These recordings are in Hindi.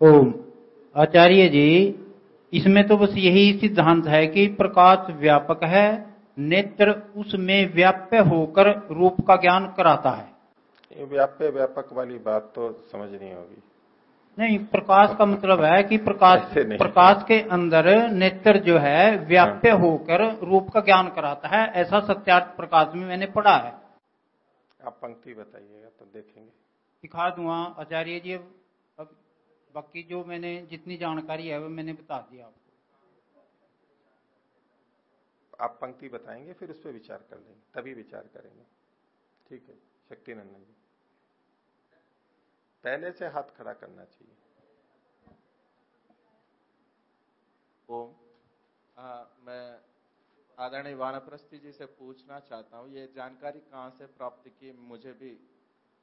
ओम। आचार्य जी इसमें तो बस यही सिद्धांत है कि प्रकाश व्यापक है नेत्र उसमें व्याप्य होकर रूप का ज्ञान कराता है। ये व्याप्य व्यापक वाली बात तो समझनी होगी। नहीं प्रकाश का मतलब है कि प्रकाश प्रकाश के अंदर नेत्र जो है व्याप्य हाँ। होकर रूप का ज्ञान कराता है ऐसा सत्यार्थ प्रकाश में मैंने पढ़ा है। आप पंक्ति बताइएगा तो देखेंगे। दिखा दूँगा आचार्य जी अब बाकी जो मैंने जितनी जानकारी है वो मैंने बता दिया आपको आप पंक्ति बताएँगे फिर उस पर विचार कर लेंगे तभी विचार करेंगे। ठीक है शक्ति नंदन जी। पहले से हाथ खड़ा करना चाहिए। ओम। मैं आदरणीय वानप्रस्थी जी से पूछना चाहता हूँ ये जानकारी कहाँ से प्राप्त की मुझे भी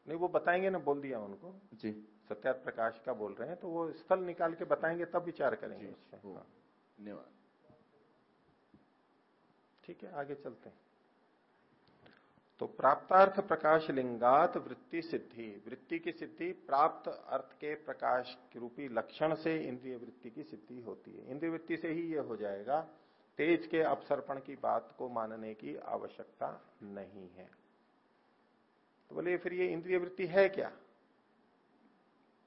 नहीं वो बताएँगे ना बोल दिया उनको। जी। सत्यार्थ प्रकाश का बोल रहे हैं तो वो स्थल निकाल के बताएँगे तब विचार करेंगे। हाँ। धन्यवाद। ठीक है आगे चलते हैं। तो प्राप्तार्थ प्रकाश लिंगात वृत्ति सिद्धि। वृत्ति की सिद्धि प्राप्त अर्थ के प्रकाश के रूपी लक्षण से इंद्रिय वृत्ति की सिद्धि होती है। इंद्रिय वृत्ति से ही यह हो जाएगा तेज के अपसर्पण की बात को मानने की आवश्यकता नहीं है। तो बोले, फिर ये इंद्रिय वृत्ति है क्या?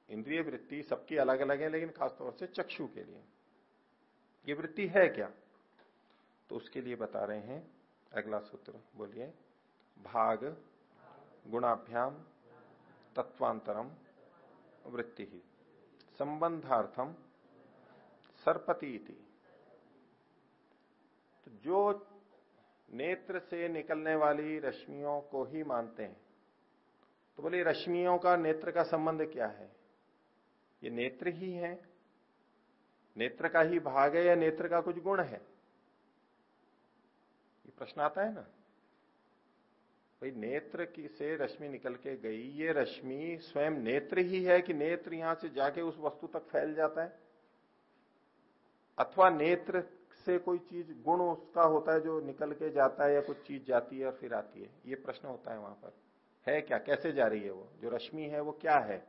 इंद्रिय वृत्ति सबकी अलग अलग है, लेकिन खासतौर से चक्षु के लिए। ये वृत्ति है क्या? तो उसके लिए बता रहे हैं, अगला सूत्र, बोलिए, भाग, गुणाभ्याम, तत्वांतरम, वृत्ति ही। संबंधार्थम सरपति तो जो नेत्र से निकलने वाली रश्मियों को ही मानते हैं तो बोले, रश्मियों का नेत्र का संबंध क्या है? ये नेत्र ही है। नेत्र का ही भाग है या नेत्र का कुछ गुण है? ये प्रश्न आता है ना? भाई, नेत्र की से रश्मि निकल के गई, ये रश्मि स्वयं नेत्र ही है कि नेत्र यहाँ से जाके उस वस्तु तक फैल जाता है? अथवा नेत्र से कोई चीज़ गुण उसका होता है जो निकल के जाता है या कुछ चीज़ जाती है और फिर आती है? ये प्रश्न होता है वहाँ पर। है क्या? कैसे जा रही है वो? जो रश्मि है वो क्या है?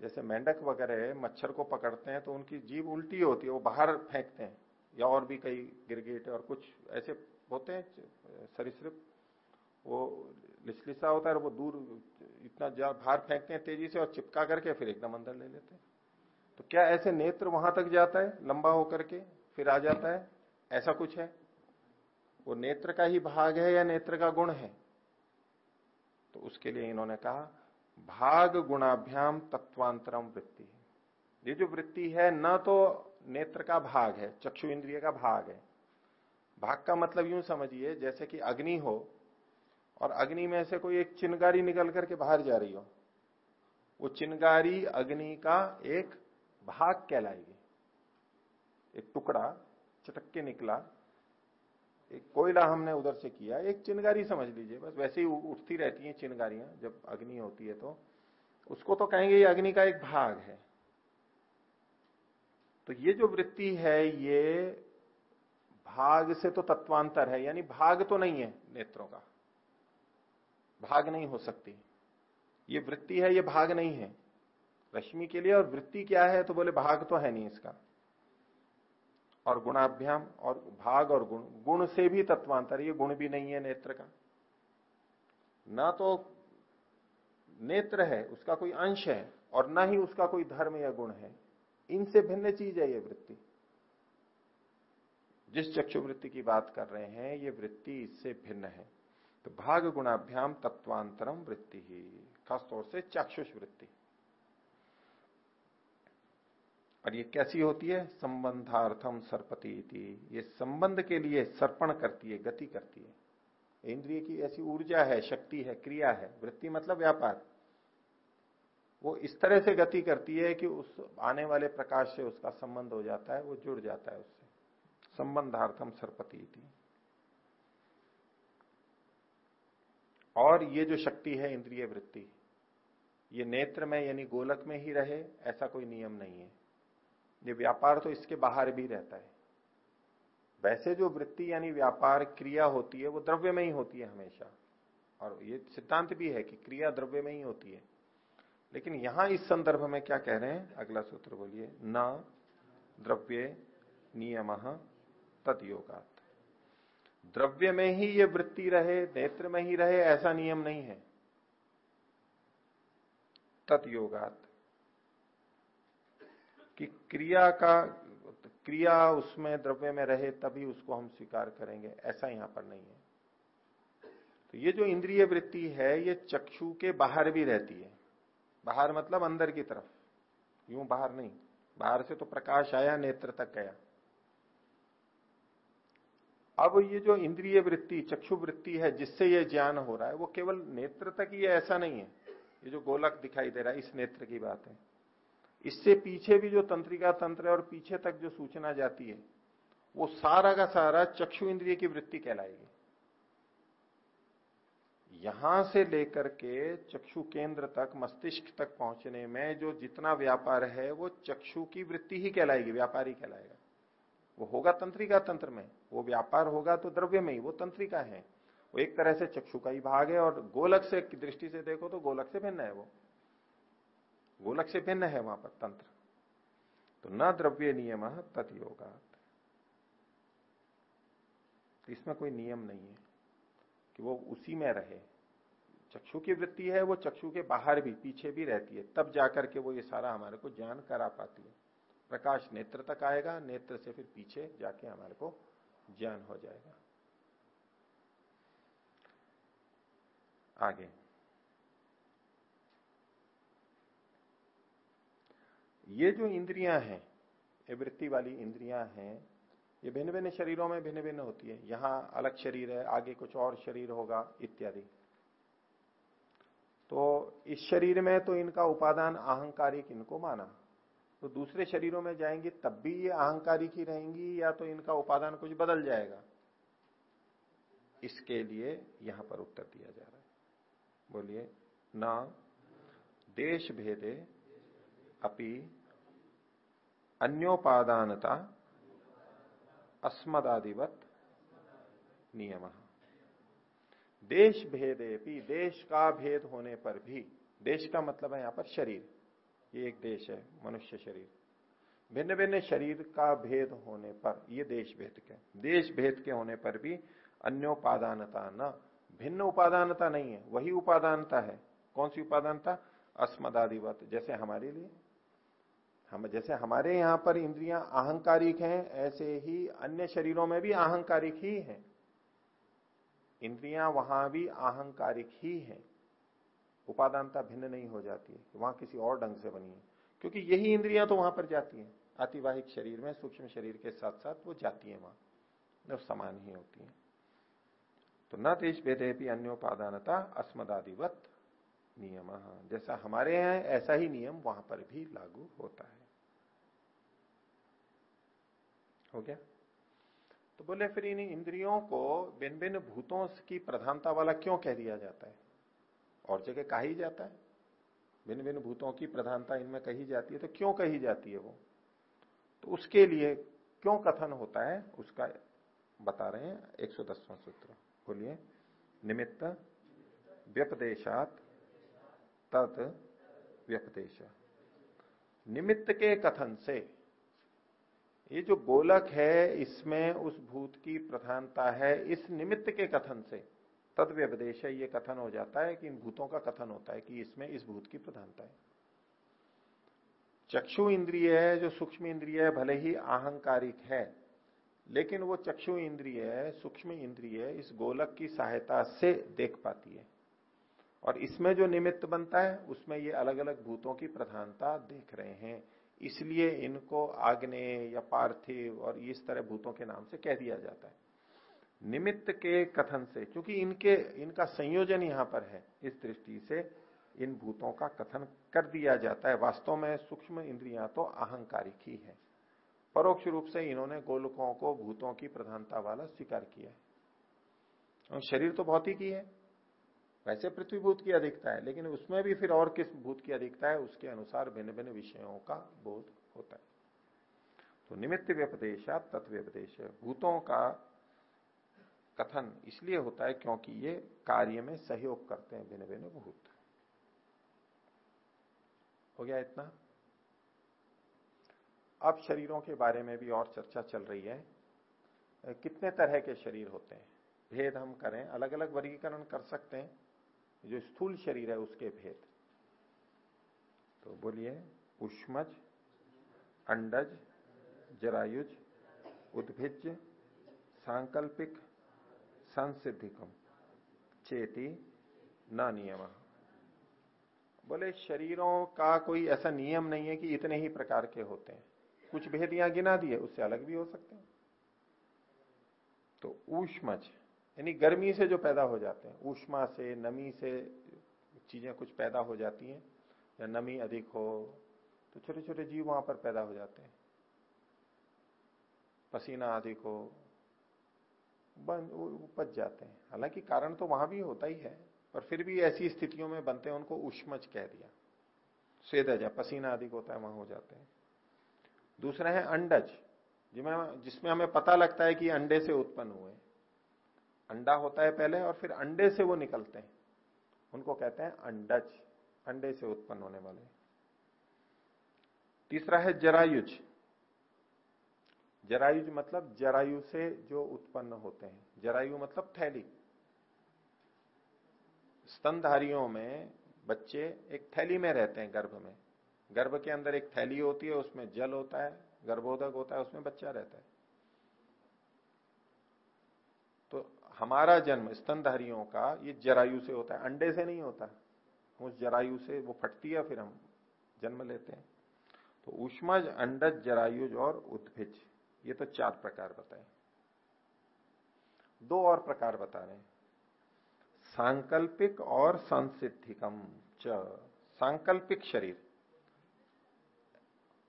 जैसे मेंढक वगैरह मच्छर को पकड़ते हैं तो उनकी जीव उल्टी होती है, वो बाहर फेंकते हैं, या और भी कई गिरगिट और कुछ ऐसे होते हैं, सरिसृप, वो लिसलिसा होता है वो दूर, इतना बाहर फेंकते हैं तेज़ी से और चिपका करके फिर एकदम अंदर ले लेते हैं। तो क्या ऐसे नेत्र वहाँ तक जाता है? लंबा होकर के फिर आ जाता है? ऐसा कुछ है? वो नेत्र का ही भाग है या नेत्र का गुण है? तो उसके लिए इन्होंने कहा, भाग गुणाभ्याम तत्वांतरम वृत्ति ये जो वृत्ति है, न तो नेत्र का भाग है, चक्षु इंद्रिय का भाग है। भाग का मतलब यूँ समझिए, जैसे कि अग्नि हो, और अग्नि में से कोई एक चिनगारी निकल करके बाहर जा रही हो, वो चिनगारी अग्नि का एक भाग कहलाएगी। एक टुकड़ा चटक के निकला एक कोयला हमने उधर से किया एक चिनगारी समझ लीजिए, बस वैसे ही उठती रहती हैं चिनगारियाँ, जब अग्नि होती है तो। उसको तो कहेंगे ये अग्नि का एक भाग है। तो ये जो वृत्ति है, ये भाग से तो तत्वांतर है, यानी भाग तो नहीं है नेत्रों का। भाग नहीं हो सकती। ये वृत्ति है, ये भाग नहीं है। रश्मि के लिए और वृत्ति क्या है तो बोले भाग तो है नहीं इसका। और गुणाभ्याम और भाग और गुण गुण से भी तत्वांतर, ये गुण भी नहीं है नेत्र का। ना तो नेत्र है, उसका कोई अंश है, और ना ही उसका कोई धर्म या गुण है। इनसे भिन्न चीज़ है ये वृत्ति। जिस चक्षु वृत्ति की बात कर रहे हैं, ये वृत्ति इससे भिन्न है। तो भाग गुणाभ्याम तत्वांतरम वृत्ति ही, खासतौर से चाक्षुष वृत्ति। और ये कैसी होती है? संबंधार्थम सरपति ये संबंध के लिए सर्पण करती है, गति करती है। इंद्रिय की ऐसी ऊर्जा है, शक्ति है, क्रिया है, वृत्ति मतलब व्यापार। वो इस तरह से गति करती है कि उस आने वाले प्रकाश से उसका संबंध हो जाता है, वो जुड़ जाता है उससे। संबंधार्थम सरपति और ये जो शक्ति है, इंद्रिय वृत्ति, ये नेत्र में यानी गोलक में ही रहे, ऐसा कोई नियम नहीं है। ये व्यापार तो इसके बाहर भी रहता है। वैसे जो वृत्ति यानी व्यापार क्रिया होती है, वो द्रव्य में ही होती है हमेशा। और ये सिद्धांत भी है कि क्रिया द्रव्य में ही होती है। लेकिन यहाँ इस संदर्भ में क्या कह रहे हैं? अगला सूत्र बोलिए। न द्रव्य नियम तद द्रव्य में ही ये वृत्ति रहे, नेत्र में ही रहे, ऐसा नियम नहीं है। तत्योगात कि क्रिया का, क्रिया उसमें द्रव्य में रहे तभी उसको हम स्वीकार करेंगे। ऐसा यहाँ पर नहीं है। तो ये जो इंद्रिय वृत्ति है, ये चक्षु के बाहर भी रहती है। बाहर मतलब अंदर की तरफ़। यूँ बाहर नहीं। बाहर से तो प्रकाश आया, नेत्र तक गया। अब ये जो इंद्रिय वृत्ति, चक्षु वृत्ति है, जिससे ये ज्ञान हो रहा है, वो केवल नेत्र तक ही ऐसा नहीं है। ये जो गोलक दिखाई दे रहा है, इस नेत्र की बात है। इससे पीछे भी जो तंत्रिका तंत्र है और पीछे तक जो सूचना जाती है, वो सारा का सारा चक्षु इंद्रिय की वृत्ति कहलाएगी। यहाँ से लेकर के चक्षु केंद्र तक, मस्तिष्क तक पहुँचने में जो जितना व्यापार है, वो चक्षु की वृत्ति ही कहलाएगी, व्यापारी कहलाएगा। वो होगा तंत्रिका तंत्र में, वो व्यापार होगा तो द्रव्य में ही, वो तंत्रिका है। वो एक तरह से चक्षु का ही भाग है और गोलक से दृष्टि से देखो तो गोलक से भिन्न है वो। गोलक से भिन्न है वहाँ पर, तंत्र। तो न द्रव्य नियम तत् योगा इसमें कोई नियम नहीं है कि वो उसी में रहे। चक्षु की वृत्ति है, वो चक्षु के बाहर भी, पीछे भी रहती है। तब जाकर के वो ये सारा हमारे को ज्ञान करा पाती है। प्रकाश नेत्र तक आएगा, नेत्र से फिर पीछे जाके हमारे को ज्ञान हो जाएगा। आगे। ये जो इंद्रियाँ हैं, ये वृत्ति वाली इंद्रियाँ हैं, ये भिन्न भिन्न शरीरों में भिन्न भिन्न होती है। यहाँ अलग शरीर है, आगे कुछ और शरीर होगा, इत्यादि। तो इस शरीर में तो इनका उपादान अहंकारिक इनको माना। तो दूसरे शरीरों में जाएँगी, तब भी ये अहंकारिक ही रहेंगी, या तो इनका उपादान कुछ बदल जाएगा? इसके लिए यहाँ पर उत्तर दिया जा रहा है। बोलिए, ना, देश भेदे, अपि अन्योपादानता, अस्मदादिवत नियम। देश भेदे भी देश का भेद होने पर भी, देश का मतलब है यहाँ पर शरीर। ये एक देश है, मनुष्य शरीर। भिन्न भिन्न शरीर का भेद होने पर, ये देश भेद के देश भेद के होने पर भी अन्योपादानता न, भिन्न उपादानता नहीं है, वही उपादानता है। कौन सी उपादानता? अस्मदादिवत, जैसे हमारे लिए। हम जैसे हमारे यहाँ पर इंद्रियाँ अहंकारिक हैं, ऐसे ही अन्य शरीरों में भी अहंकारिक ही हैं। इंद्रियाँ वहाँ भी अहंकारिक ही हैं। उपादानता भिन्न नहीं हो जाती है, वहाँ किसी और ढंग से बनी है। क्योंकि यही इंद्रियाँ तो वहाँ पर जाती है। अतिवाहिक शरीर में, सूक्ष्म शरीर के साथ साथ वो जाती है वहाँ समान ही होती है। तो न देश भेदे भी अन्योपादानता अस्मदादिवत नियम। जैसा हमारे यहाँ ऐसा ही नियम वहाँ पर भी लागू होता है। हो गया। तो बोले, फिर इन इंद्रियों को भिन्न भिन्न भूतों की प्रधानता वाला क्यों कह दिया जाता है? और जगह कहा ही जाता है। भिन्न भिन्न भूतों की प्रधानता इनमें कही जाती है तो क्यों कही जाती है वो? तो उसके लिए क्यों कथन होता है, उसका बता रहे हैं एक सूत्र। बोलिए, निमित्त व्यपदेशात तत् व्यपदेश। निमित्त के कथन से ये जो गोलक है, इसमें उस भूत की प्रधानता है, इस निमित्त के कथन से। तद व्यपदेश ये कथन हो जाता है कि इन भूतों का कथन होता है कि इसमें इस भूत की प्रधानता है। चक्षु इंद्रिय है, जो सूक्ष्म इंद्रिय है, भले ही अहंकारिक है, लेकिन वो चक्षु इंद्रिय है, सूक्ष्म इंद्रिय है, इस गोलक की सहायता से देख पाती है। और इसमें जो निमित्त बनता है, उसमें ये अलग अलग भूतों की प्रधानता देख रहे हैं। इसलिए इनको आग्ने या पार्थिव और इस तरह भूतों के नाम से कह दिया जाता है। निमित्त के कथन से, क्योंकि इनके, इनका संयोजन यहाँ पर है, इस दृष्टि से इन भूतों का कथन कर दिया जाता है। वास्तव में सूक्ष्म इंद्रियाँ तो अहंकारिक ही है। परोक्ष रूप से इन्होंने गोलकों को भूतों की प्रधानता वाला स्वीकार किया है। शरीर तो भौतिक ही है। वैसे पृथ्वी भूत की अधिकता है, लेकिन उसमें भी फिर और किस भूत की अधिकता है, उसके अनुसार भिन्न भिन्न विषयों का बोध होता है। तो निमित्त व्यपदेशा। तत्व्यपदेश भूतों का कथन इसलिए होता है क्योंकि ये कार्य में सहयोग करते हैं भिन्न भिन्न भूत। हो गया इतना? अब शरीरों के बारे में भी और चर्चा चल रही है। कितने तरह के शरीर होते हैं? भेद हम करें अलग अलग वर्गीकरण कर सकते हैं। जो स्थूल शरीर है, उसके भेद। तो बोलिए, उष्मज, अंडज, जरायुज, उद्भिज, सांकल्पिक, संसिद्धिकम, चेती न नियम बोले, शरीरों का कोई ऐसा नियम नहीं है कि इतने ही प्रकार के होते हैं। कुछ भेद यहाँ गिना दिए, उससे अलग भी हो सकते हैं। तो ऊष्मज यानी गर्मी से जो पैदा हो जाते हैं, ऊष्मा से, नमी से चीज़ें कुछ पैदा हो जाती हैं, या नमी अधिक हो तो छोटे छोटे जीव वहाँ पर पैदा हो जाते हैं। पसीना अधिक हो, बन उपज जाते हैं। हालाँकि कारण तो वहाँ भी होता ही है, पर फिर भी ऐसी स्थितियों में बनते हैं, उनको उष्मज कह दिया। स्वेदज है पसीना अधिक होता है, वहाँ हो जाते हैं। दूसरा है अंडज जिसमें हमें पता लगता है कि अंडे से उत्पन्न हुए अंडा होता है पहले और फिर अंडे से वो निकलते हैं। उनको कहते हैं अंडज, अंडे से उत्पन्न होने वाले। तीसरा है जरायुज। जरायुज मतलब जरायु से जो उत्पन्न होते हैं। जरायु मतलब थैली। स्तनधारियों में बच्चे एक थैली में रहते हैं गर्भ में। गर्भ के अंदर एक थैली होती है, उसमें जल होता है, गर्भोदक होता है, उसमें बच्चा रहता है तो हमारा जन्म स्तनधारियों का, ये जरायु से होता है, अंडे से नहीं होता। उस जरायु से वो फटती है, फिर हम जन्म लेते हैं। तो उष्मज अंडज, जरायुज और उद्भिज, ये तो चार प्रकार बताए। दो और प्रकार बता रहे सांकल्पिक और संसिद्धिकम, च, सांकल्पिक शरीर।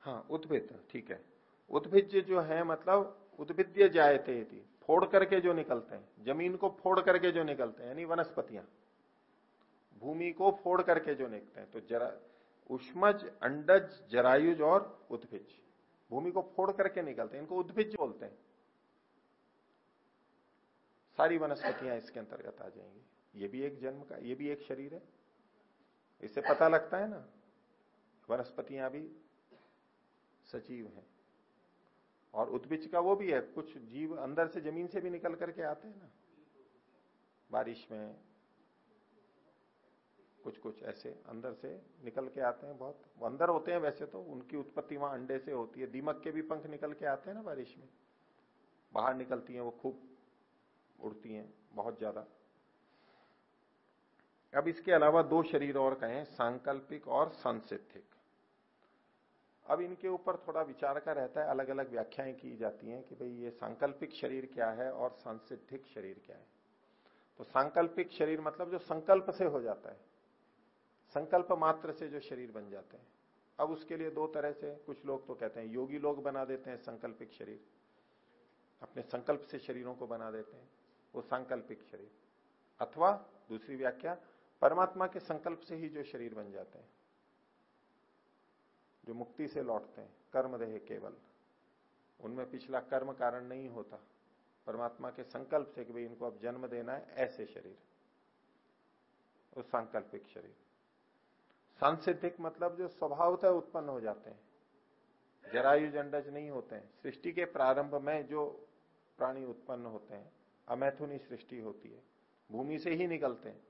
हाँ उद्भिद, ठीक है। उद्भिज जो है मतलब उद्भिद्य जायते थी फोड़ करके जो निकलते हैं, ज़मीन को फोड़ करके जो निकलते हैं, यानी वनस्पतियाँ, भूमि को फोड़ करके जो निकलते हैं तो जरा, उष्मज, अंडज, जरायुज और उद्भिज, भूमि को फोड़ करके निकलते हैं, इनको उद्भिज बोलते हैं। सारी वनस्पतियाँ इसके अंतर्गत आ जाएँगी। ये भी एक जन्म का, ये भी एक शरीर है। इससे पता लगता है ना, वनस्पतियाँ भी सजीव है। और उद्भिज का वो भी है, कुछ जीव अंदर से ज़मीन से भी निकल करके आते हैं ना। बारिश में कुछ कुछ ऐसे अंदर से निकल के आते हैं बहुत। अंदर होते हैं वैसे तो उनकी उत्पत्ति वहाँ अंडे से होती है। दीमक के भी पंख निकल के आते हैं ना बारिश में। बाहर निकलती हैं, वो खूब उड़ती हैं बहुत ज़्यादा। अब इसके अलावा दो शरीर और कहें, सांकल्पिक और संसिद्धिक अब इनके ऊपर थोड़ा विचार का रहता है अलग अलग व्याख्याएँ की जाती हैं कि भाई ये सांकल्पिक शरीर क्या है और सांसिद्धिक शरीर क्या है। तो सांकल्पिक शरीर मतलब जो संकल्प से हो जाता है। संकल्प मात्र से जो शरीर बन जाते हैं। अब उसके लिए दो तरह से कुछ लोग तो कहते हैं, योगी लोग बना देते हैं संकल्पिक शरीर। अपने संकल्प से शरीरों को बना देते हैं, वो सांकल्पिक शरीर। अथवा दूसरी व्याख्या, परमात्मा के संकल्प से ही जो शरीर बन जाते हैं। जो मुक्ति से लौटते हैं, कर्म देह केवल। उनमें पिछला कर्म कारण नहीं होता। परमात्मा के संकल्प से कि भाई इनको अब जन्म देना है, ऐसे शरीर। उस सांकल्पिक शरीर। सांसिद्धिक मतलब जो स्वभावतः उत्पन्न हो जाते हैं। जरायु जंडज नहीं होते हैं। सृष्टि के प्रारंभ में जो प्राणी उत्पन्न होते हैं, अमैथुनी सृष्टि होती है। भूमि से ही निकलते हैं।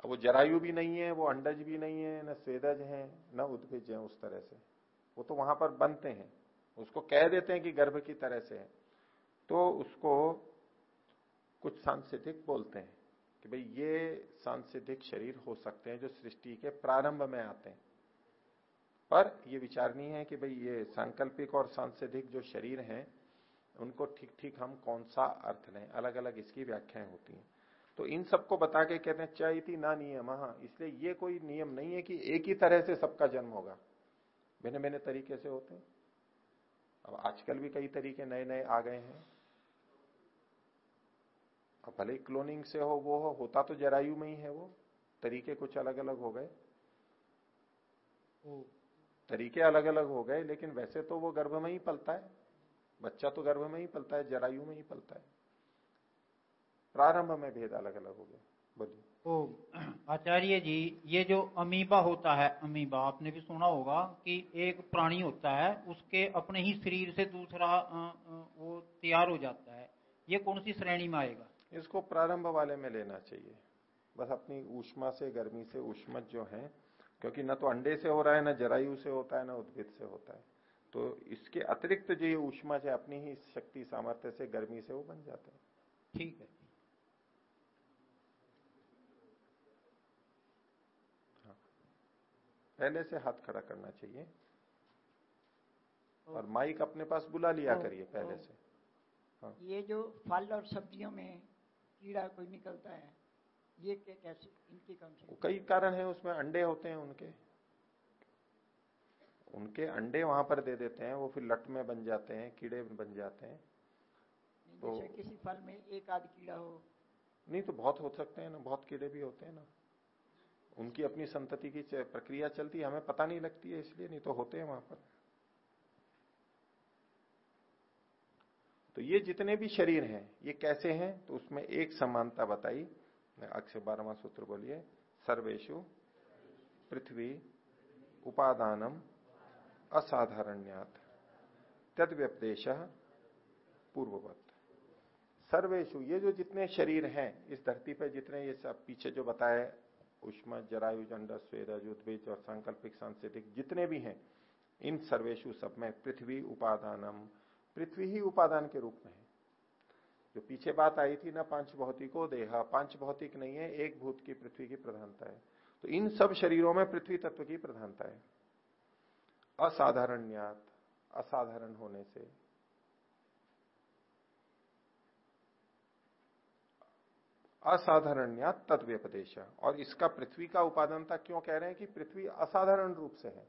अब वो जरायु भी नहीं है, वो अंडज भी नहीं है, न स्वेदज है, न उद्भिज है उस तरह से। वो तो वहाँ पर बनते हैं। उसको कह देते हैं कि गर्भ की तरह से है। तो उसको कुछ सांस्कृतिक बोलते हैं कि भाई ये सांस्कृतिक शरीर हो सकते हैं जो सृष्टि के प्रारंभ में आते हैं। पर ये विचार नहीं है कि भाई ये सांकल्पिक और सांस्कृतिक जो शरीर हैं, उनको ठीक ठीक हम कौन सा अर्थ लें? अलग अलग इसकी व्याख्याएँ होती हैं। तो इन सबको बता के कहते हैं, चैती ना नियम। इसलिए ये कोई नियम नहीं है कि एक ही तरह से सबका जन्म होगा। भिन्न भिन्न तरीके से होते हैं। अब आजकल भी कई तरीके नए नए आ गए हैं। अब भले क्लोनिंग से हो, वो हो, होता तो जरायु में ही है वो। तरीके कुछ अलग अलग हो गए। तरीके अलग अलग हो गए, लेकिन वैसे तो वो गर्भ में ही पलता है। बच्चा तो गर्भ में ही पलता है, जरायु में ही पलता है। प्रारंभ में भेद अलग अलग हो गया। बोलिए। तो आचार्य जी ये जो अमीबा होता है अमीबा आपने भी सुना होगा कि एक प्राणी होता है उसके अपने ही शरीर से दूसरा वो तैयार हो जाता है। ये कौन सी श्रेणी में आएगा? इसको प्रारंभ वाले में लेना चाहिए। बस अपनी ऊष्मा से गर्मी से उष्मत जो है क्योंकि न तो अंडे से हो रहा है न जरायु से होता है न उद्भिद से होता है। तो इसके अतिरिक्त जो ये ऊष्मा से अपनी ही शक्ति सामर्थ्य से गर्मी से वो बन जाते हैं। ठीक है हाँ। पहले से हाथ खड़ा करना चाहिए। और माइक अपने पास बुला लिया करिए पहले से। हाँ। ये जो फल और सब्जियों में कीड़ा कोई निकलता है ये कैसे इनकी कम से? कई कारण है उसमें अंडे होते हैं उनके। उनके अंडे वहाँ पर दे देते हैं वो फिर लट में बन जाते हैं कीड़े बन जाते हैं। तो किसी फल में एक आध कीड़ा हो। नहीं तो बहुत हो सकते हैं ना बहुत कीड़े भी होते हैं ना। उनकी अपनी संतति की प्रक्रिया चलती है, हमें पता नहीं लगती है इसलिए, नहीं तो होते हैं वहाँ पर। तो ये जितने भी शरीर हैं, ये कैसे हैं तो उसमें एक समानता बताई। अक्षय बारहवा सूत्र बोलिए सर्वेशु पृथ्वी उपादानम असाधारण्यात तद व्यपदेश पूर्ववत। सर्वेशु ये जो जितने शरीर हैं, इस धरती पर जितने ये सब पीछे जो बताए उष्मा जरायु अंडर स्वेदज उद्भिज और सांकल्पिक सांस्कृतिक जितने भी हैं, इन सर्वेशु सब में पृथ्वी उपादानम, पृथ्वी ही उपादान के रूप में है। जो पीछे बात आई थी ना पाँच भौतिको देहा, पाँच भौतिक नहीं है, एक भूत की पृथ्वी की प्रधानता है। तो इन सब शरीरों में पृथ्वी तत्व की प्रधानता है। असाधारण्यात, असाधारण होने से असाधारण्यात तत्व्यपदेश और इसका पृथ्वी का उपादानता क्यों कह रहे हैं कि पृथ्वी असाधारण रूप से है,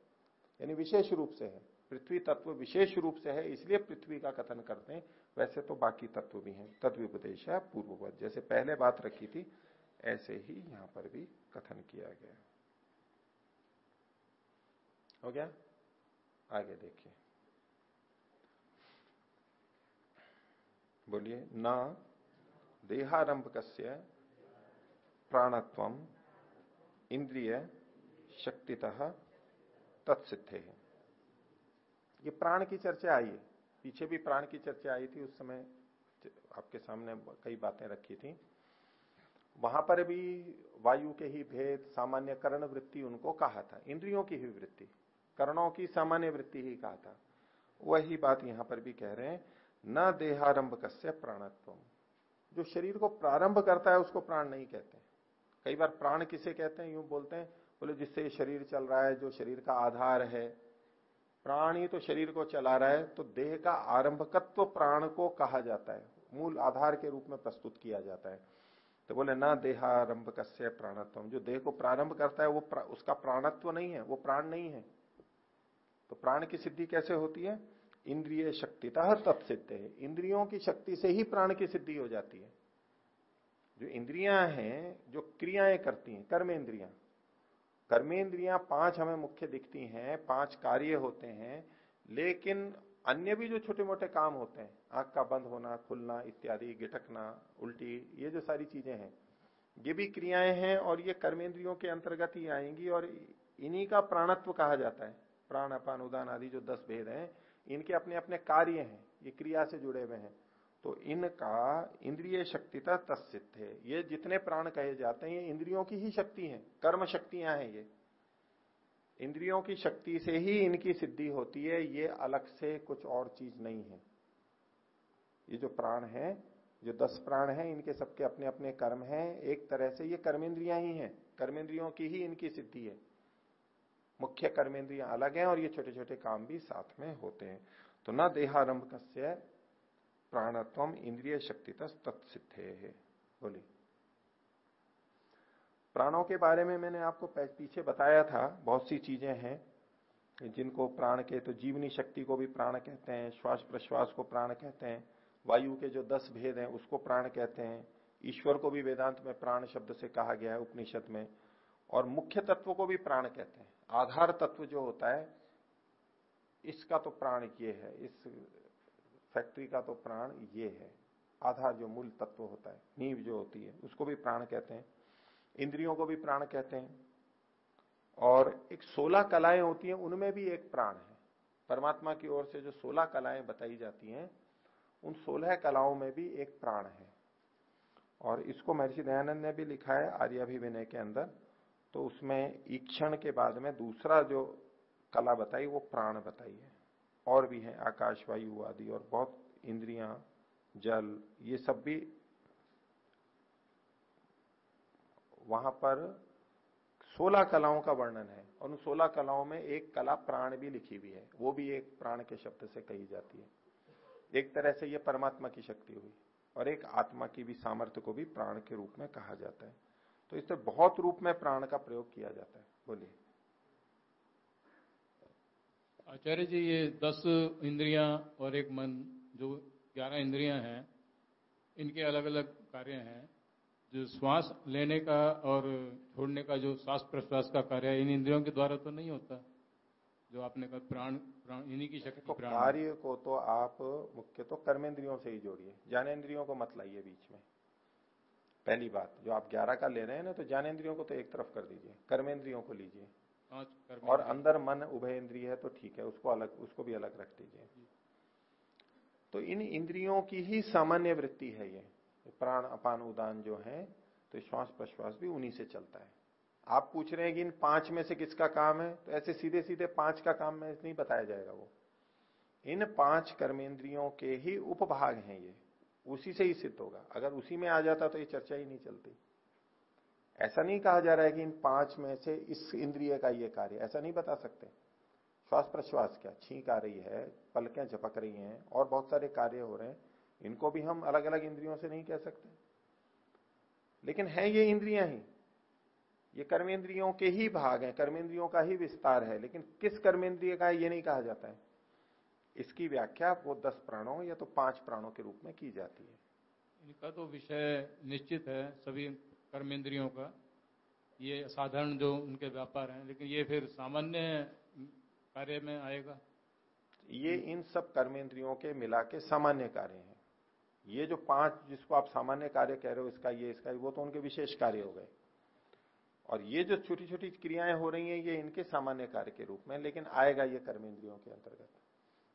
यानी विशेष रूप से है। पृथ्वी तत्व विशेष रूप से है, इसलिए पृथ्वी का कथन करते हैं। वैसे तो बाकी तत्व भी हैं तत्व्युपदेश है पूर्ववत, जैसे पहले बात रखी थी, ऐसे ही यहाँ पर भी कथन किया गया। हो गया? आगे देखिए। बोलिए, न देहारंभ कस्य प्राणत्व इंद्रिय शक्तितः तत्सिद्धे। है ये प्राण की चर्चा आई है। पीछे भी प्राण की चर्चा आई थी, उस समय आपके सामने कई बातें रखी थी। वहाँ पर भी वायु के ही भेद, सामान्य कर्ण वृत्ति उनको कहा था। इंद्रियों की ही वृत्ति, कर्णों की सामान्य वृत्ति ही कहा था। वही बात यहाँ पर भी कह रहे हैं। न देहारंभ कस्य प्राणत्व जो शरीर को प्रारंभ करता है उसको प्राण नहीं कहते कई बार प्राण किसे कहते हैं? यूँ बोलते हैं बोले जिससे शरीर चल रहा है जो शरीर का आधार है। प्राण ही तो शरीर को चला रहा है तो देह का आरंभकत्व प्राण को कहा जाता है। मूल आधार के रूप में प्रस्तुत किया जाता है। तो बोले ना देहारंभ कस्य प्राणत्व। जो देह को प्रारंभ करता है वो प्रा, उसका प्राणत्व नहीं है वो प्राण नहीं है। तो प्राण की सिद्धि कैसे होती है? इंद्रिय शक्तिता तत्सिद्ध है। इंद्रियों की शक्ति से ही प्राण की सिद्धि हो जाती है। जो इंद्रियाँ हैं, जो क्रियाएँ करती हैं कर्म इंद्रियाँ कर्मेंद्रियाँ पाँच हमें मुख्य दिखती हैं, पाँच कार्य होते हैं, लेकिन अन्य भी जो छोटे मोटे काम होते हैं, आँख का बंद होना, खुलना, इत्यादि, गिटकना, उल्टी, ये जो सारी चीज़ें हैं, ये भी क्रियाएँ हैं और ये कर्मेंद्रियों के अंतर्गत ही आएँगी और इन्हीं का प्राणत्व कहा जाता है। प्राण, अपान, उदान आदि जो दस भेद हैं इनके अपने अपने कार्य हैं, ये क्रिया से जुड़े हुए हैं। तो इनका इंद्रिय शक्तिता तत्सित है। ये जितने प्राण कहे जाते हैं, ये इंद्रियों की ही शक्ति है, कर्म शक्तियाँ हैं ये। इंद्रियों की शक्ति से ही इनकी सिद्धि होती है, ये अलग से कुछ और चीज़ नहीं है। ये जो प्राण है, जो दस प्राण हैं, इनके सबके अपने अपने कर्म हैं। एक तरह से ये कर्मेंद्रियाँ ही हैं, कर्मेंद्रियों की ही इनकी सिद्धि है। मुख्य कर्मेंद्रियाँ अलग हैं और ये छोटे छोटे काम भी साथ में होते हैं। तो न देहारंभ कस्य प्राणत्व इंद्रिय शक्ति तत्सिद्धे। है बोली प्राणों के बारे में मैंने आपको पीछे बताया था, बहुत सी चीज़ें हैं, जिनको प्राण के तो जीवनी शक्ति को भी प्राण कहते हैं श्वास प्रश्वास को प्राण कहते हैं, वायु के जो दस भेद हैं उसको प्राण कहते हैं, ईश्वर को भी वेदांत में प्राण शब्द से कहा गया है उपनिषद में, और मुख्य तत्व को भी प्राण कहते हैं। आधार तत्व जो होता है, इसका तो प्राण ये है, इस फैक्ट्री का तो प्राण ये है। आधार जो मूल तत्व होता है, नींव जो होती है, उसको भी प्राण कहते हैं, इंद्रियों को भी प्राण कहते हैं, और एक सोलह कलाएँ होती हैं, उनमें भी एक प्राण है। परमात्मा की ओर से जो सोलह कलाएँ बताई जाती हैं, उन सोलह कलाओं में भी एक प्राण है। और इसको महर्षि दयानंद ने भी लिखा है, आर्याभिविनय के अंदर। तो उसमें ईक्षण के बाद में दूसरा जो कला बताई, वो प्राण बताई है। और भी है आकाश वायु आदि और बहुत इंद्रियाँ, जल, ये सब भी वहाँ पर सोलह कलाओं का वर्णन है। और उन सोलह कलाओं में एक कला प्राण भी लिखी हुई है। वो भी एक प्राण के शब्द से कही जाती है। एक तरह से ये परमात्मा की शक्ति हुई। और एक आत्मा की भी सामर्थ्य को भी प्राण के रूप में कहा जाता है। तो इससे बहुत रूप में प्राण का प्रयोग किया जाता है। बोलिए। आचार्य जी ये दस इंद्रियाँ और एक मन जो ग्यारह इंद्रियाँ हैं इनके अलग अलग कार्य हैं। जो श्वास लेने का और छोड़ने का जो श्वास प्रश्वास का कार्य है इन इंद्रियों के द्वारा तो नहीं होता। जो आपने कहा प्राण प्राण इन्हीं की शक्ति कार्य को तो आप मुख्य तो कर्मेंद्रियों से ही जोड़िए। ज्ञानेन्द्रियों को मत लाइए बीच में। पहली बात जो आप ग्यारह का ले रहे हैं ना तो ज्ञानेन्द्रियों को तो एक तरफ़ कर दीजिए कर्मेंद्रियों को लीजिए। और अंदर मन उभय इंद्रिय है तो ठीक है उसको अलग उसको भी अलग रख दीजिए। तो इन इंद्रियों की ही सामान्य वृत्ति है ये। प्राण अपान उदान जो है तो श्वास प्रश्वास भी उन्हीं से चलता है। आप पूछ रहे हैं कि इन पाँच में से किसका काम है तो ऐसे सीधे सीधे पाँच का काम में नहीं बताया जाएगा वो। इन पाँच कर्मेंद्रियों के ही उपभाग हैं ये। उसी से ही सिद्ध होगा। अगर उसी में आ जाता तो ये चर्चा ही नहीं चलती। ऐसा नहीं कहा जा रहा है कि इन पाँच में से इस इंद्रिय का ये कार्य, ऐसा नहीं बता सकते। श्वास प्रश्वास क्या? छींक आ रही है, पलकें झपक रही हैं, और बहुत सारे कार्य हो रहे हैं। इनको भी हम अलग अलग इंद्रियों से नहीं कह सकते। लेकिन है ये इंद्रिया ही। ये कर्मेंद्रियों के ही भाग हैं, कर्मेंद्रियों का ही विस्तार है। लेकिन किस कर्मेंद्रिय का है, ये नहीं कहा जाता है। इसकी व्याख्या वो दस प्राणों या तो पाँच प्राणों के रूप में की जाती है। इनका तो विषय निश्चित है सभी कर्मेंद्रियों का। ये साधारण जो उनके व्यापार हैं लेकिन ये फिर सामान्य कार्य में आएगा? ये इन सब कर्मेंद्रियों के मिला के सामान्य कार्य हैं। ये जो पाँच जिसको आप सामान्य कार्य कह रहे हो इसका ये इसका वो तो उनके विशेष कार्य हो गए। और ये जो छोटी छोटी क्रियाएँ हो रही हैं ये इनके सामान्य कार्य के रूप में लेकिन आएगा ये कर्मेंद्रियों के अंतर्गत।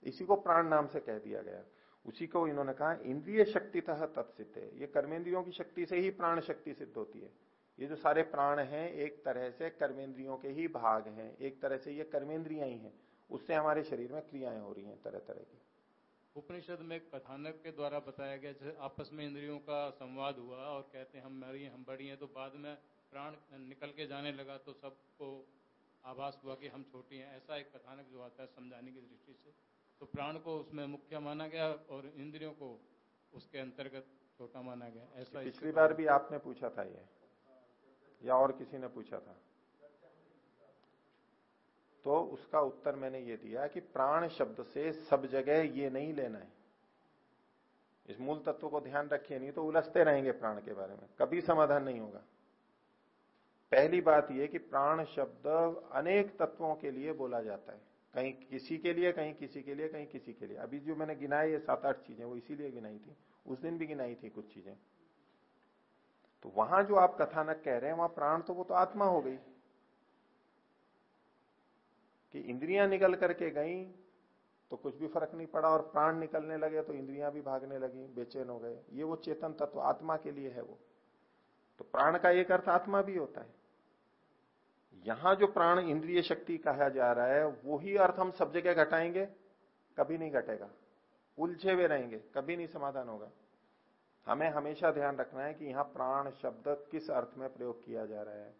इसी को प्राण नाम से कह दिया गया। उसी को इन्होंने कहा, इंद्रिय शक्ति तह तत्सिद्ध है। ये कर्मेंद्रियों की शक्ति से ही प्राण शक्ति सिद्ध होती है। ये जो सारे प्राण हैं, एक तरह से कर्मेंद्रियों के ही भाग हैं। एक तरह से ये कर्मेंद्रिया ही हैं। उससे हमारे शरीर में क्रियाएँ हो रही हैं तरह तरह की। उपनिषद में कथानक के द्वारा बताया गया, जैसे आपस में इंद्रियों का संवाद हुआ और कहते हैं, हम मरी हम बड़ी हैं तो बाद में प्राण निकल के जाने लगा तो सबको आभास हुआ कि हम छोटी हैं। ऐसा एक कथानक जो आता है समझाने की दृष्टि से। तो प्राण को उसमें मुख्य माना गया और इंद्रियों को उसके अंतर्गत छोटा माना गया। ऐसा पिछली बार भी आपने पूछा था ये? या और किसी ने पूछा था? तो उसका उत्तर मैंने ये दिया कि प्राण शब्द से सब जगह ये नहीं लेना है। इस मूल तत्व को ध्यान रखिए नहीं तो उलझते रहेंगे प्राण के बारे में। कभी समाधान नहीं होगा। पहली बात यह कि प्राण शब्द अनेक तत्वों के लिए बोला जाता है। कहीं किसी के लिए, कहीं किसी के लिए, कहीं किसी के लिए। अभी जो मैंने गिनाई ये सात आठ चीज़ें, वो इसीलिए गिनाई थी। उस दिन भी गिनाई थी कुछ चीज़ें। तो वहाँ जो आप कथानक कह रहे हैं, वहाँ प्राण तो वो तो आत्मा हो गई। कि इंद्रियाँ निकल करके गई तो कुछ भी फ़र्क नहीं पड़ा, और प्राण निकलने लगे तो इंद्रियाँ भी भागने लगी, बेचैन हो गए। ये वो चेतन तत्व आत्मा के लिए है वो। तो प्राण का एक अर्थ आत्मा भी होता है। यहाँ जो प्राण इंद्रिय शक्ति कहा जा रहा है, वही अर्थ हम सब जगह घटाएँगे, कभी नहीं घटेगा। उलझे हुए रहेंगे, कभी नहीं समाधान होगा। हमें हमेशा ध्यान रखना है कि यहाँ प्राण शब्द किस अर्थ में प्रयोग किया जा रहा है।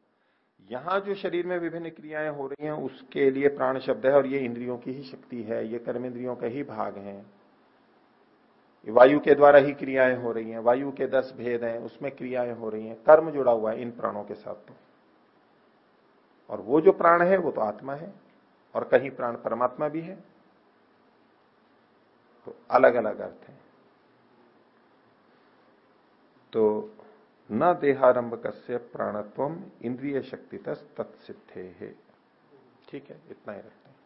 यहाँ जो शरीर में विभिन्न क्रियाएँ हो रही हैं, उसके लिए प्राण शब्द है और ये इंद्रियों की ही शक्ति है, ये कर्मेंद्रियों का ही भाग है। वायु के द्वारा ही क्रियाएँ हो रही हैं, वायु के दस भेद हैं, उसमें क्रियाएँ हो रही हैं, कर्म जुड़ा हुआ है इन प्राणों के साथ तो। और वो जो प्राण है, वो तो आत्मा है, और कहीं प्राण परमात्मा भी है। तो अलग अलग अर्थ है। तो न देहारंभ कस्य प्राणत्व इंद्रिय शक्ति तत्सिद्धे है ठीक है, इतना ही रखते हैं।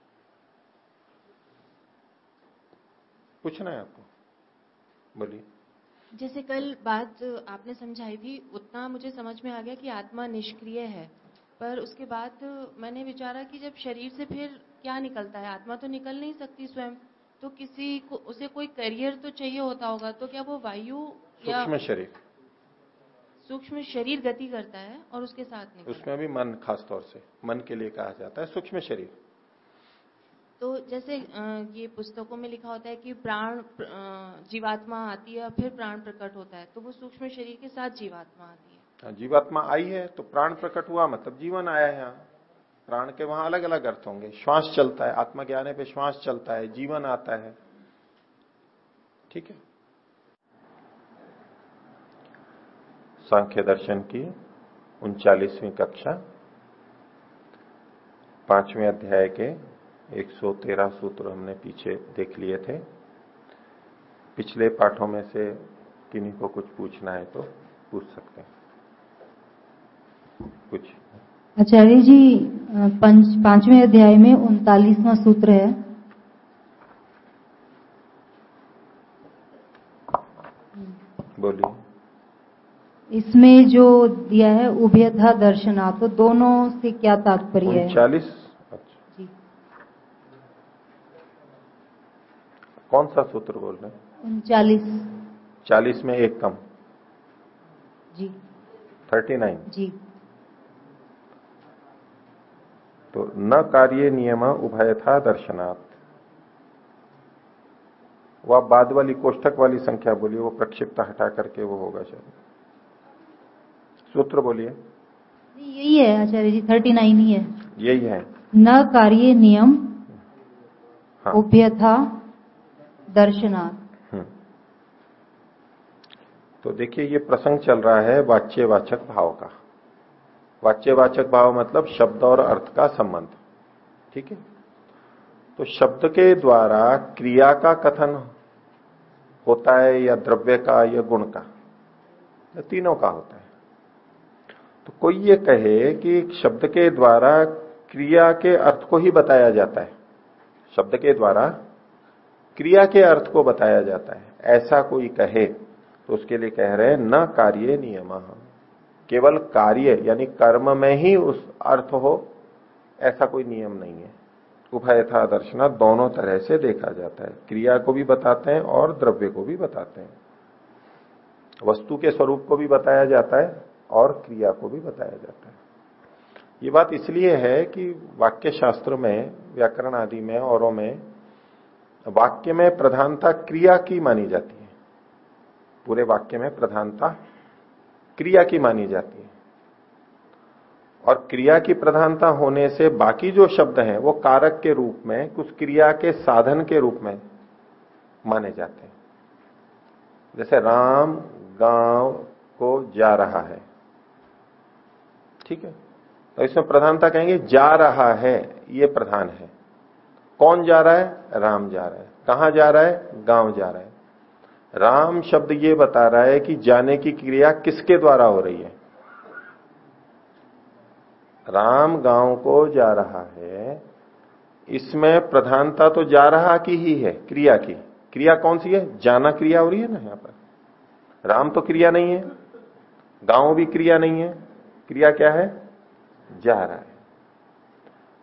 पूछना है आपको? बोलिए। जैसे कल बात आपने समझाई थी, उतना मुझे समझ में आ गया कि आत्मा निष्क्रिय है। पर उसके बाद मैंने विचारा कि जब शरीर से फिर क्या निकलता है? आत्मा तो निकल नहीं सकती स्वयं। तो किसी को उसे कोई करियर तो चाहिए होता होगा तो क्या वो वायु या सूक्ष्म शरीर। सूक्ष्म शरीर गति करता है और उसके साथ निकलता उसमें भी मन खास तौर से मन के लिए कहा जाता है सूक्ष्म शरीर। तो जैसे ये पुस्तकों में लिखा होता है कि प्राण जीवात्मा आती है फिर प्राण प्रकट होता है तो वो सूक्ष्म शरीर के साथ जीवात्मा आती हाँ, जीवात्मा आई है तो प्राण प्रकट हुआ मतलब जीवन आया है यहाँ। प्राण के वहाँ अलग अलग अर्थ होंगे। श्वास चलता है आत्मा के आने पे श्वास चलता है, जीवन आता है। ठीक है? सांख्य दर्शन की उनचालीसवीं कक्षा, पाँचवें अध्याय के 113 सूत्र हमने पीछे देख लिए थे। पिछले पाठों में से किन्हीं को कुछ पूछना है तो पूछ सकते हैं। कुछ। आचार्य जी पंच पाँचवें अध्याय में उनतालीसवा सूत्र है। बोलिए। इसमें जो दिया है उभयथा दर्शना तो दोनों से क्या तात्पर्य है? चालीस अच्छा। कौन सा सूत्र बोल रहे हैं? उनचालीस। चालीस में एक कम। जी। Thirty nine. जी। तो न कार्य नियम उभयथा दर्शनात्। वो आप बाद वाली कोष्ठक वाली संख्या बोलिए वो प्रक्षिप्त हटा करके वो होगा शायद। सूत्र बोलिए। यही है आचार्य जी थर्टी नाइन ही है। यही है। न कार्य नियम हाँ। उभयथा दर्शनात्। हम्म। तो देखिए ये प्रसंग चल रहा है वाच्य वाचक भाव का। वाच्यवाचक भाव मतलब शब्द और अर्थ का संबंध। ठीक है? तो शब्द के द्वारा क्रिया का कथन होता है या द्रव्य का या गुण का? या तीनों का होता है। तो कोई ये कहे कि शब्द के द्वारा क्रिया के अर्थ को ही बताया जाता है। शब्द के द्वारा क्रिया के अर्थ को बताया जाता है। ऐसा कोई कहे तो उसके लिए कह रहे हैं, न कार्य नियम। केवल कार्य यानी कर्म में ही उस अर्थ हो, ऐसा कोई नियम नहीं है। उभयथा दर्शना दोनों तरह से देखा जाता है। क्रिया को भी बताते हैं और द्रव्य को भी बताते हैं। वस्तु के स्वरूप को भी बताया जाता है और क्रिया को भी बताया जाता है। ये बात इसलिए है कि वाक्य शास्त्र में, व्याकरण आदि में, औरों में, वाक्य में प्रधानता क्रिया की मानी जाती है। पूरे वाक्य में प्रधानता क्रिया की मानी जाती है। और क्रिया की प्रधानता होने से बाकी जो शब्द हैं, वो कारक के रूप में, कुछ क्रिया के साधन के रूप में माने जाते हैं। जैसे राम गाँव को जा रहा है। ठीक है? तो इसमें प्रधानता कहेंगे, जा रहा है, ये प्रधान है। कौन जा रहा है? राम जा रहा है। कहाँ जा रहा है? गाँव जा रहा है। राम शब्द ये बता रहा है कि जाने की क्रिया किसके द्वारा हो रही है? राम गाँव को जा रहा है। इसमें प्रधानता तो जा रहा की ही है, क्रिया की। क्रिया कौन सी है? जाना क्रिया हो रही है ना यहाँ पर। राम तो क्रिया नहीं है। गाँव भी क्रिया नहीं है। क्रिया क्या है? जा रहा है।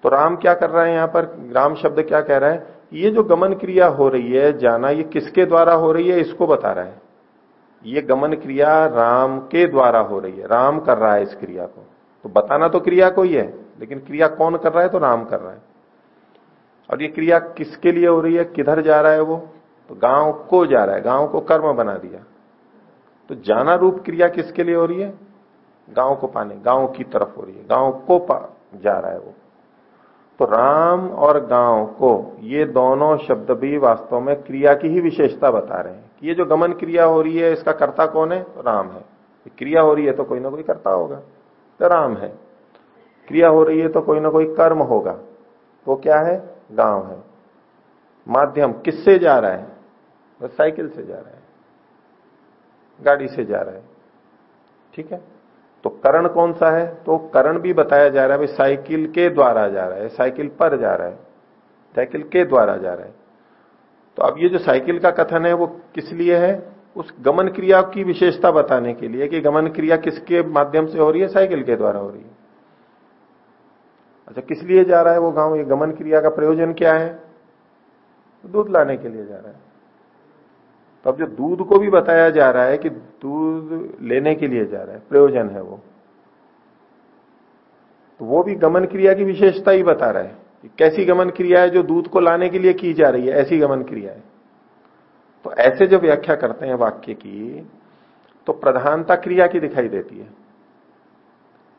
तो राम क्या कर रहा है यहाँ पर? राम शब्द क्या कह रहा है? ये जो गमन क्रिया हो रही है, जाना ये किसके द्वारा हो रही है, इसको बता रहा है। ये गमन क्रिया राम के द्वारा हो रही है। राम कर रहा है इस क्रिया को। तो बताना तो क्रिया को ही है, लेकिन क्रिया कौन कर रहा है तो राम कर रहा है। और ये क्रिया किसके लिए हो रही है, किधर जा रहा है वो? तो गाँव को जा रहा है, गाँव को कर्म बना दिया। तो जाना रूप क्रिया किसके लिए हो रही है? गाँव को पाने, गाँव की तरफ़ हो रही है, गाँव को जा रहा है वो। तो राम और गाँव को ये दोनों शब्द भी वास्तव में क्रिया की ही विशेषता बता रहे हैं। कि ये जो गमन क्रिया हो रही है, इसका कर्ता कौन है? तो राम है। क्रिया हो रही है तो कोई ना कोई कर्ता होगा। तो राम है। क्रिया हो रही है तो कोई ना कोई कर्म होगा। वो क्या है? गाँव है। माध्यम किससे जा रहा है? बस साइकिल से जा रहा है। गाड़ी से जा रहा है। ठीक है? तो करण कौन सा है? तो करण भी बताया जा रहा है, भाई, साइकिल के द्वारा जा रहा है, साइकिल पर जा रहा है, साइकिल के द्वारा जा रहा है। तो अब ये जो साइकिल का कथन है, वो किस लिए है? उस गमन क्रिया की विशेषता बताने के लिए कि गमन क्रिया किसके माध्यम से हो रही है? साइकिल के द्वारा हो रही है। अच्छा किस लिए जा रहा है वो गाँव? ये गमन क्रिया का प्रयोजन क्या है? दूध लाने के लिए जा रहा है। अब जो दूध को भी बताया जा रहा है कि दूध लेने के लिए जा रहा है, प्रयोजन है वो। तो वो भी गमन क्रिया की विशेषता ही बता रहा है कैसी गमन क्रिया है जो दूध को लाने के लिए की जा रही है, ऐसी गमन क्रिया है। तो ऐसे जब व्याख्या करते हैं वाक्य की तो प्रधानता क्रिया की दिखाई देती है।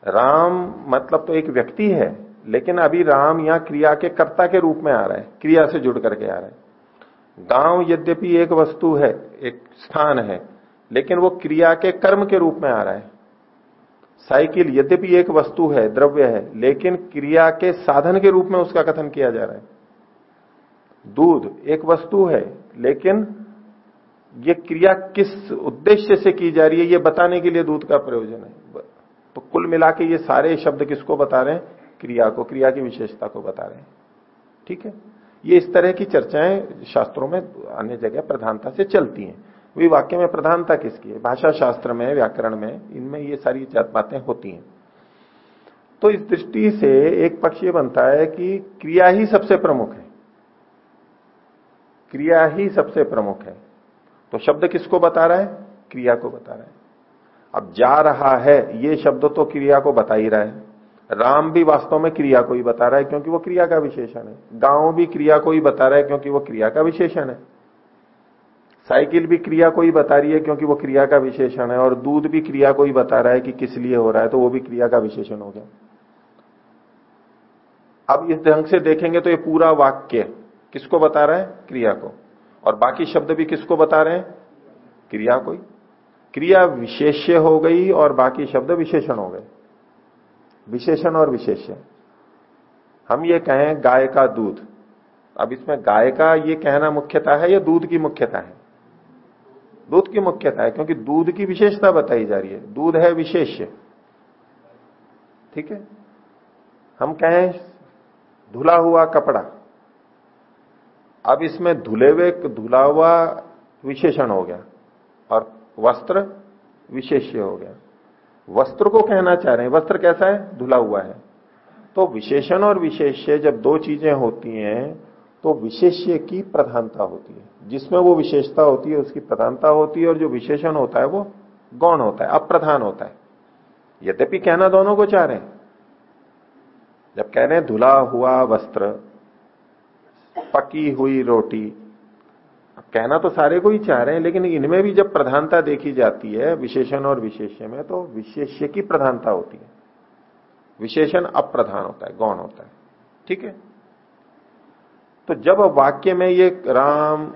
राम मतलब तो एक व्यक्ति है, लेकिन अभी राम यहाँ क्रिया के कर्ता के रूप में आ रहा है, क्रिया से जुड़ करके आ रहा है। गाँव यद्यपि एक वस्तु है, एक स्थान है, लेकिन वो क्रिया के कर्म के रूप में आ रहा है। साइकिल यद्यपि एक वस्तु है, द्रव्य है, लेकिन क्रिया के साधन के रूप में उसका कथन किया जा रहा है। दूध एक वस्तु है, लेकिन ये क्रिया किस उद्देश्य से की जा रही है, ये बताने के लिए दूध का प्रयोजन है। तो कुल मिला के ये सारे शब्द किसको बता रहे हैं? क्रिया को, क्रिया की विशेषता को बता रहे हैं। ठीक है? ये इस तरह की चर्चाएँ शास्त्रों में अन्य जगह प्रधानता से चलती हैं। वे वाक्य में प्रधानता किसकी है? भाषा शास्त्र में, व्याकरण में, इनमें ये सारी बातें होती हैं। तो इस दृष्टि से एक पक्ष ये बनता है कि क्रिया ही सबसे प्रमुख है। क्रिया ही सबसे प्रमुख है। तो शब्द किसको बता रहा है? क्रिया को बता रहा है। अब जा रहा है, ये शब्द तो क्रिया को बता ही रहा है। राम भी वास्तव में क्रिया को ही बता रहा है क्योंकि वो क्रिया का विशेषण है। गाँव भी क्रिया को ही बता रहा है क्योंकि वो क्रिया का विशेषण है। साइकिल भी क्रिया को ही बता रही है क्योंकि वो क्रिया का विशेषण है और दूध भी क्रिया को ही बता रहा है कि किस लिए हो रहा है तो वो भी क्रिया का विशेषण हो गया। अब इस ढंग से देखेंगे तो ये पूरा वाक्य किसको बता रहा है? क्रिया को। और बाकी शब्द भी किसको बता रहे हैं? क्रिया को ही। क्रिया विशेष्य हो गई और बाकी शब्द विशेषण हो गए। विशेषण और विशेष्य। हम ये कहें गाय का दूध। अब इसमें गाय का ये कहना मुख्यता है या दूध की मुख्यता है? दूध की मुख्यता है, क्योंकि दूध की विशेषता बताई जा रही है। दूध है विशेष्य। ठीक है? हम कहें धुला हुआ कपड़ा। अब इसमें धुले हुए, धुला हुआ विशेषण हो गया और वस्त्र विशेष्य हो गया। वस्त्र को कहना चाह रहे हैं। वस्त्र कैसा है? धुला हुआ है। तो विशेषण और विशेष्य जब दो चीज़ें होती हैं तो विशेष्य की प्रधानता होती है। जिसमें वो विशेषता होती है, उसकी प्रधानता होती है और जो विशेषण होता है, वो गौण होता है, अप्रधान होता है। यद्यपि कहना दोनों को चाह रहे हैं। जब कह रहे हैं, धुला हुआ वस्त्र, पकी हुई रोटी कहना तो सारे को ही चाह रहे हैं, लेकिन इनमें भी जब प्रधानता देखी जाती है, विशेषण और विशेष्य में तो विशेष्य की प्रधानता होती है। विशेषण अप्रधान होता है, गौण होता है। ठीक है? तो जब वाक्य में ये राम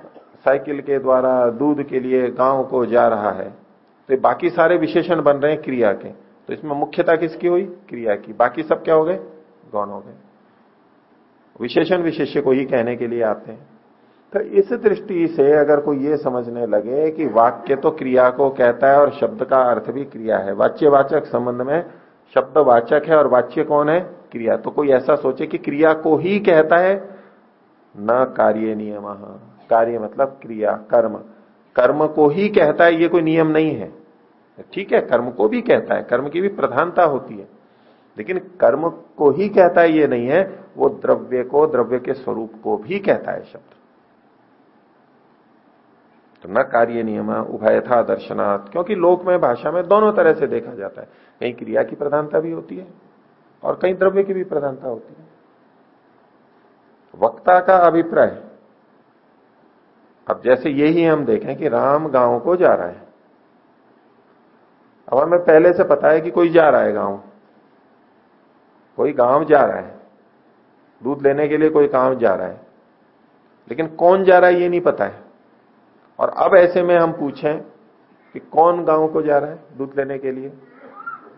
साइकिल के द्वारा, दूध के लिए गाँव को जा रहा है तो बाकी सारे विशेषण बन रहे हैं क्रिया के। तो इसमें मुख्यता किसकी हुई? क्रिया की। बाकी सब क्या हो गए? गौण हो गए। विशेषण विशेष्य को ही कहने के लिए आते हैं। तो इस दृष्टि से अगर कोई ये समझने लगे कि वाक्य तो क्रिया को कहता है और शब्द का अर्थ भी क्रिया है, वाच्यवाचक संबंध में शब्द वाचक है और वाच्य कौन है? क्रिया। तो कोई ऐसा सोचे कि क्रिया को ही कहता है? न कार्य नियम। कार्य मतलब क्रिया, कर्म। कर्म को ही कहता है, ये कोई नियम नहीं है। ठीक है, कर्म को भी कहता है, कर्म की भी प्रधानता होती है। लेकिन कर्म को ही कहता है, ये नहीं है। वो द्रव्य को, द्रव्य के स्वरूप को भी कहता है शब्द। तो न कार्य नियम उभय था दर्शनात्। क्योंकि लोक में भाषा में दोनों तरह से देखा जाता है। कहीं क्रिया की प्रधानता भी होती है और कहीं द्रव्य की भी प्रधानता होती है। वक्ता का अभिप्राय। अब जैसे यही हम देखें कि राम गाँव को जा रहा है। अब हमें पहले से पता है कि कोई जा रहा है गाँव। कोई गाँव जा रहा है। दूध लेने के लिए कोई गाँव जा रहा है। लेकिन कौन जा रहा है ये नहीं पता है। और अब ऐसे में हम पूछें कि कौन गाँव को जा रहा है दूध लेने के लिए?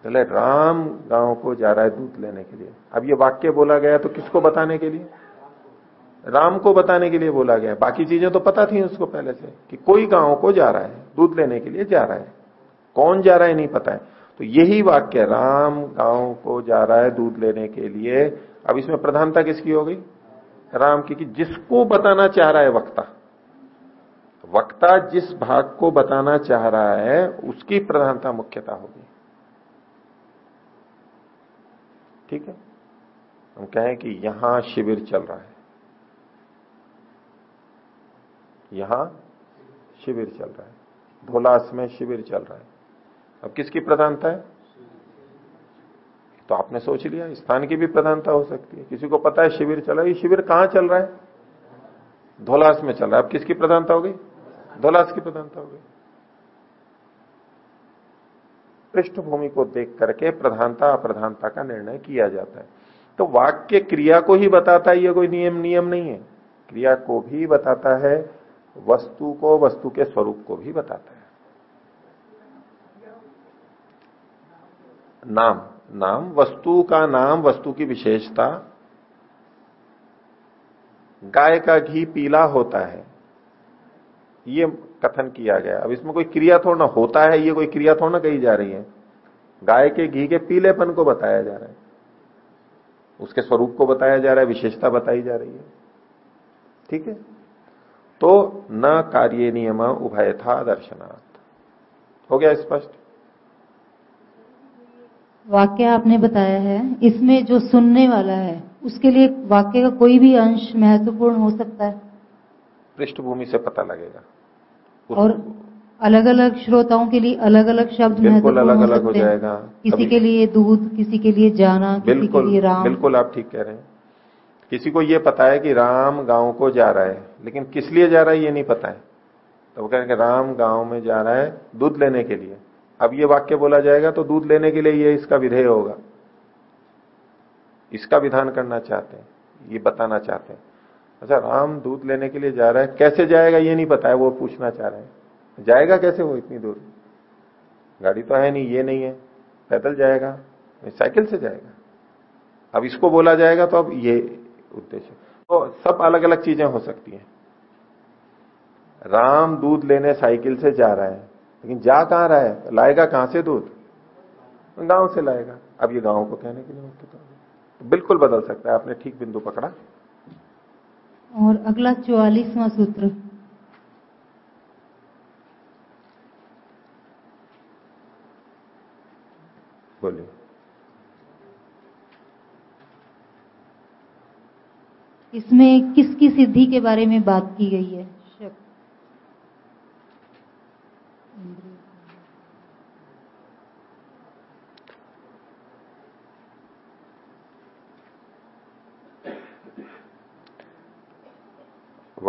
चले, राम गाँव को जा रहा है दूध लेने के लिए। अब ये वाक्य बोला गया तो किसको बताने के लिए? राम को बताने के लिए बोला गया। बाकी चीज़ें तो पता थी उसको पहले से कि कोई गाँव को जा रहा है, दूध लेने के लिए जा रहा है। कौन जा रहा है नहीं पता है। तो यही वाक्य, राम गाँव को जा रहा है दूध लेने के लिए। अब इसमें प्रधानता किसकी हो गई? राम की कि जिसको बताना चाह रहा है वक्ता। वक्ता जिस भाग को बताना चाह रहा है, उसकी प्रधानता मुख्यता होगी। ठीक है? हम कहें कि यहाँ शिविर चल रहा है। यहाँ शिविर चल रहा है। धोलास में शिविर चल रहा है। अब किसकी प्रधानता है? तो आपने सोच लिया, स्थान की भी प्रधानता हो सकती है। किसी को पता है शिविर चला ये शिविर कहाँ चल रहा है? धोलास में चल रहा है। अब किसकी प्रधानता हो गई धोलास की प्रधानता हो गई। पृष्ठभूमि को देख करके प्रधानता, अप्रधानता का निर्णय किया जाता है। तो वाक्य क्रिया को ही बताता है, ये कोई नियम नियम नहीं है। क्रिया को भी बताता है, वस्तु को, वस्तु के स्वरूप को भी बताता है। नाम नाम, वस्तु का नाम, वस्तु की विशेषता। गाय का घी पीला होता है। ये कथन किया गया। अब इसमें कोई क्रिया थोड़ा ना होता है ये कोई क्रिया थोड़ा ना कही जा रही है। गाय के घी के पीलेपन को बताया जा रहा है। उसके स्वरूप को बताया जा रहा है विशेषता बताई जा रही है। ठीक है? तो न कार्य नियम उभय था दर्शनार्थ हो गया स्पष्ट? वाक्य आपने बताया है। इसमें जो सुनने वाला है उसके लिए वाक्य का कोई भी अंश महत्वपूर्ण हो सकता है। पृष्ठभूमि से पता लगेगा। और अलग अलग श्रोताओं के लिए अलग अलग शब्द बिल्कुल अलग अलग हो जाएगा किसी के लिए दूध किसी के लिए जाना किसी के लिए राम। बिल्कुल आप ठीक कह रहे हैं। किसी को ये पता है कि राम गाँव को जा रहा है लेकिन किस लिए जा रहा है ये नहीं पता है। तो वो कहेंगे राम गाँव में जा रहा है दूध लेने के लिए। अब ये वाक्य बोला जाएगा तो दूध लेने के लिए ये इसका विधेय होगा। इसका विधान करना चाहते हैं ये बताना चाहते हैं। अच्छा राम दूध लेने के लिए जा रहा है। कैसे जाएगा ये नहीं पता है, वो पूछना चाह रहे हैं। जाएगा कैसे वो इतनी दूर? गाड़ी तो है नहीं, ये नहीं है। पैदल जाएगा, साइकिल से जाएगा। अब इसको बोला जाएगा तो अब ये उद्देश्य। तो सब अलग अलग चीज़ें हो सकती हैं। राम दूध लेने साइकिल से जा रहा है। लेकिन जा कहाँ रहा है? लाएगा कहाँ से दूध गाँव से लाएगा। अब ये गाँव को कहने के लिए तो बिल्कुल बदल सकता है, आपने ठीक बिंदु पकड़ा। और अगला चौवालीसवां सूत्र। बोलिए। इसमें किसकी सिद्धि के बारे में बात की गई है?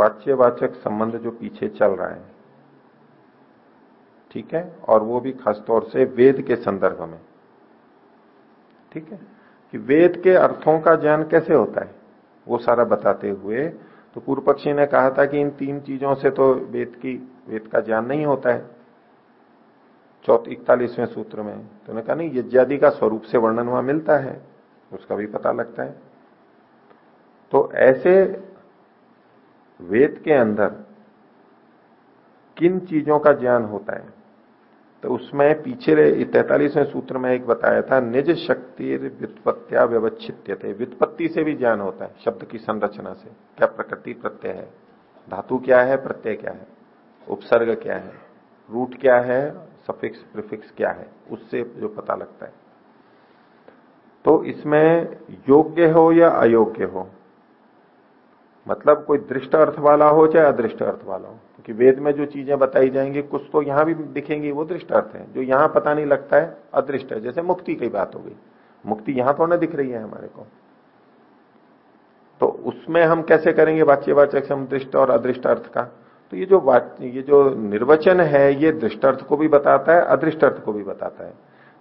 वाच्यवाचक संबंध जो पीछे चल रहा है, ठीक है? और वो भी खासतौर से वेद के संदर्भ में। ठीक है? कि वेद के अर्थों का ज्ञान कैसे होता है? वो सारा बताते हुए तो पूर्व पक्षी ने कहा था कि इन तीन चीज़ों से तो वेद की, वेद का ज्ञान नहीं होता है। चौथ इकतालीसवें सूत्र में तो उन्होंने कहा, नहीं, यज्ञादि का स्वरूप से वर्णन वहाँ मिलता है, उसका भी पता लगता है। तो ऐसे वेद के अंदर किन चीज़ों का ज्ञान होता है? तो उसमें पीछे तैतालीसवें सूत्र में एक बताया था, निज शक्ति व्युत्पत्तिया व्यवच्छित्य थे व्युत्पत्ति से भी ज्ञान होता है, शब्द की संरचना से। क्या प्रकृति प्रत्यय है? धातु क्या है? प्रत्यय क्या है? उपसर्ग क्या है? रूट क्या है? सफिक्स, प्रिफिक्स क्या है? उससे जो पता लगता है। तो इसमें योग्य हो या अयोग्य हो? मतलब कोई दृष्ट अर्थ वाला हो चाहे अदृष्ट अर्थ वाला हो, क्योंकि वेद में जो चीज़ें बताई जाएँगी, कुछ तो यहाँ भी दिखेंगी, वो दृष्ट अर्थ है। जो यहाँ पता नहीं लगता है, अदृष्ट है। जैसे मुक्ति की बात हो गई। मुक्ति यहाँ तो ना दिख रही है हमारे को। तो उसमें हम कैसे करेंगे वाच्यवाचक हम दृष्ट और अदृष्ट अर्थ का? तो ये जो ये जो निर्वचन है, ये दृष्ट अर्थ को भी बताता है, अदृष्ट अर्थ को भी बताता है।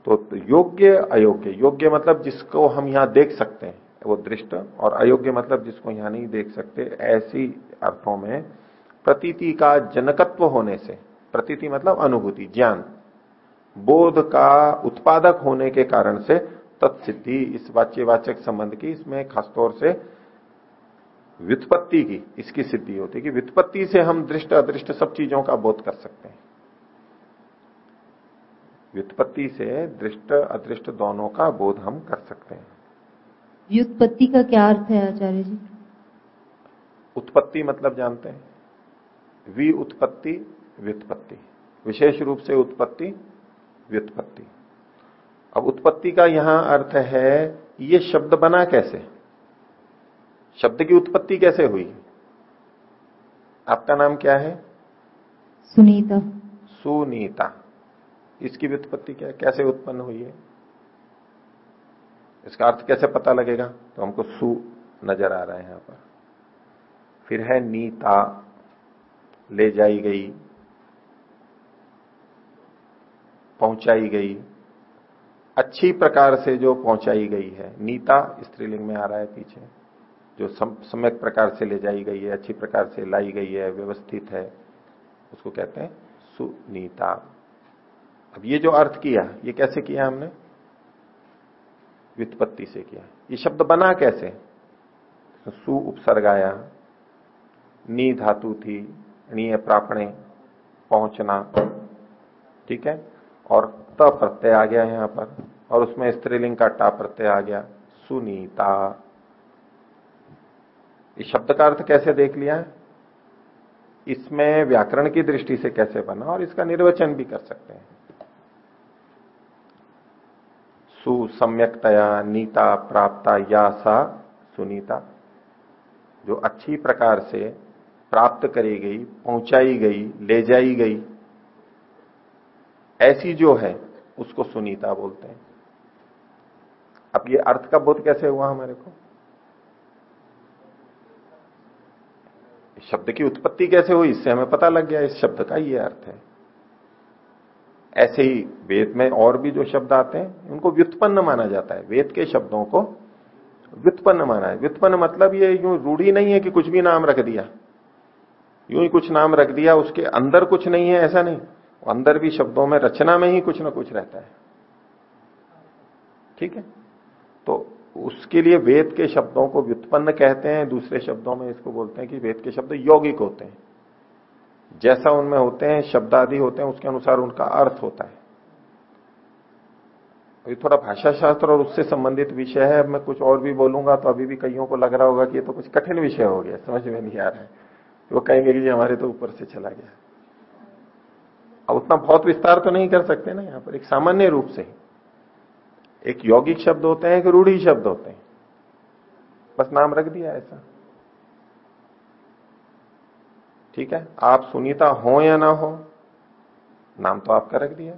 तो योग्य, अयोग्य। योग्य मतलब जिसको हम यहाँ देख सकते हैं। वो दृष्ट और अयोग्य मतलब जिसको यहाँ नहीं देख सकते, ऐसी अर्थों में प्रतीति का जनकत्व होने से, प्रतीति मतलब अनुभूति, ज्ञान, बोध का उत्पादक होने के कारण से तत्सिद्धि, इस वाच्यवाचक संबंध की, इसमें खासतौर से व्युत्पत्ति की, इसकी सिद्धि होती है कि व्युत्पत्ति से हम दृष्ट, अदृष्ट सब चीज़ों का बोध कर सकते हैं। व्युत्पत्ति से दृष्ट, अदृष्ट दोनों का बोध हम कर सकते हैं। व्युत्पत्ति का क्या अर्थ है आचार्य जी? उत्पत्ति मतलब जानते हैं। वि उत्पत्ति व्युत्पत्ति। विशेष रूप से उत्पत्ति व्युत्पत्ति। अब उत्पत्ति का यहाँ अर्थ है ये शब्द बना कैसे? शब्द की उत्पत्ति कैसे हुई? आपका नाम क्या है? सुनीता। सुनीता। इसकी व्युत्पत्ति क्या कैसे उत्पन्न हुई है? इसका अर्थ कैसे पता लगेगा? तो हमको सु नज़र आ रहा है यहाँ पर। फिर है नीता ले जाई गई, पहुंचाई गई। अच्छी प्रकार से जो पहुंचाई गई है नीता स्त्रीलिंग में आ रहा है पीछे, जो सम्यक प्रकार से ले जाई गई है, अच्छी प्रकार से लाई गई है, व्यवस्थित है, उसको कहते हैं सुनीता अब ये जो अर्थ किया, ये कैसे किया हमने? व्युत्पत्ति से किया। ये शब्द बना कैसे? सु उपसर्गाया, नी धातु थी नीय प्रापणे, पहुँचना। ठीक है? और त प्रत्यय आ गया यहाँ पर, और उसमें स्त्रीलिंग का टा प्रत्यय आ गया, सुनीता। इस शब्द का अर्थ कैसे देख लिया? इसमें व्याकरण की दृष्टि से कैसे बना, और इसका निर्वचन भी कर सकते हैं। सुसम्यकतया नीता प्राप्ता या सा सुनीता। जो अच्छी प्रकार से प्राप्त करी गई, पहुंचाई गई, ले जाई गई, ऐसी जो है, उसको सुनीता बोलते हैं। अब ये अर्थ का बोध कैसे हुआ हमारे को? शब्द की उत्पत्ति कैसे हुई? इससे हमें पता लग गया, इस शब्द का ये अर्थ है। ऐसे ही वेद में और भी जो शब्द आते हैं उनको व्युत्पन्न माना जाता है। वेद के शब्दों को व्युत्पन्न माना है। व्युत्पन्न मतलब ये यूँ रूढ़ी नहीं है कि कुछ भी नाम रख दिया। यूँ ही कुछ नाम रख दिया, उसके अंदर कुछ नहीं है, ऐसा नहीं। अंदर भी शब्दों में, रचना में ही कुछ ना कुछ रहता है। ठीक है? तो उसके लिए वेद के शब्दों को व्युत्पन्न कहते हैं, दूसरे शब्दों में इसको बोलते हैं कि वेद के शब्द यौगिक होते हैं। जैसा उनमें होते हैं शब्द आदि होते हैं, उसके अनुसार उनका अर्थ होता है। अभी थोड़ा भाषा शास्त्र और उससे संबंधित विषय है। मैं कुछ और भी बोलूँगा तो अभी भी कईयों को लग रहा होगा कि ये तो कुछ कठिन विषय हो गया, समझ में नहीं आ रहा है। वो कहेंगे कि हमारे तो ऊपर से चला गया। अब उतना बहुत विस्तार तो नहीं कर सकते ना यहाँ पर। एक सामान्य रूप से एक यौगिक शब्द होते हैं, एक रूढ़ी शब्द होते हैं। बस नाम रख दिया ऐसा। ठीक है? आप सुनीता हो या ना हो, नाम तो आपका रख दिया।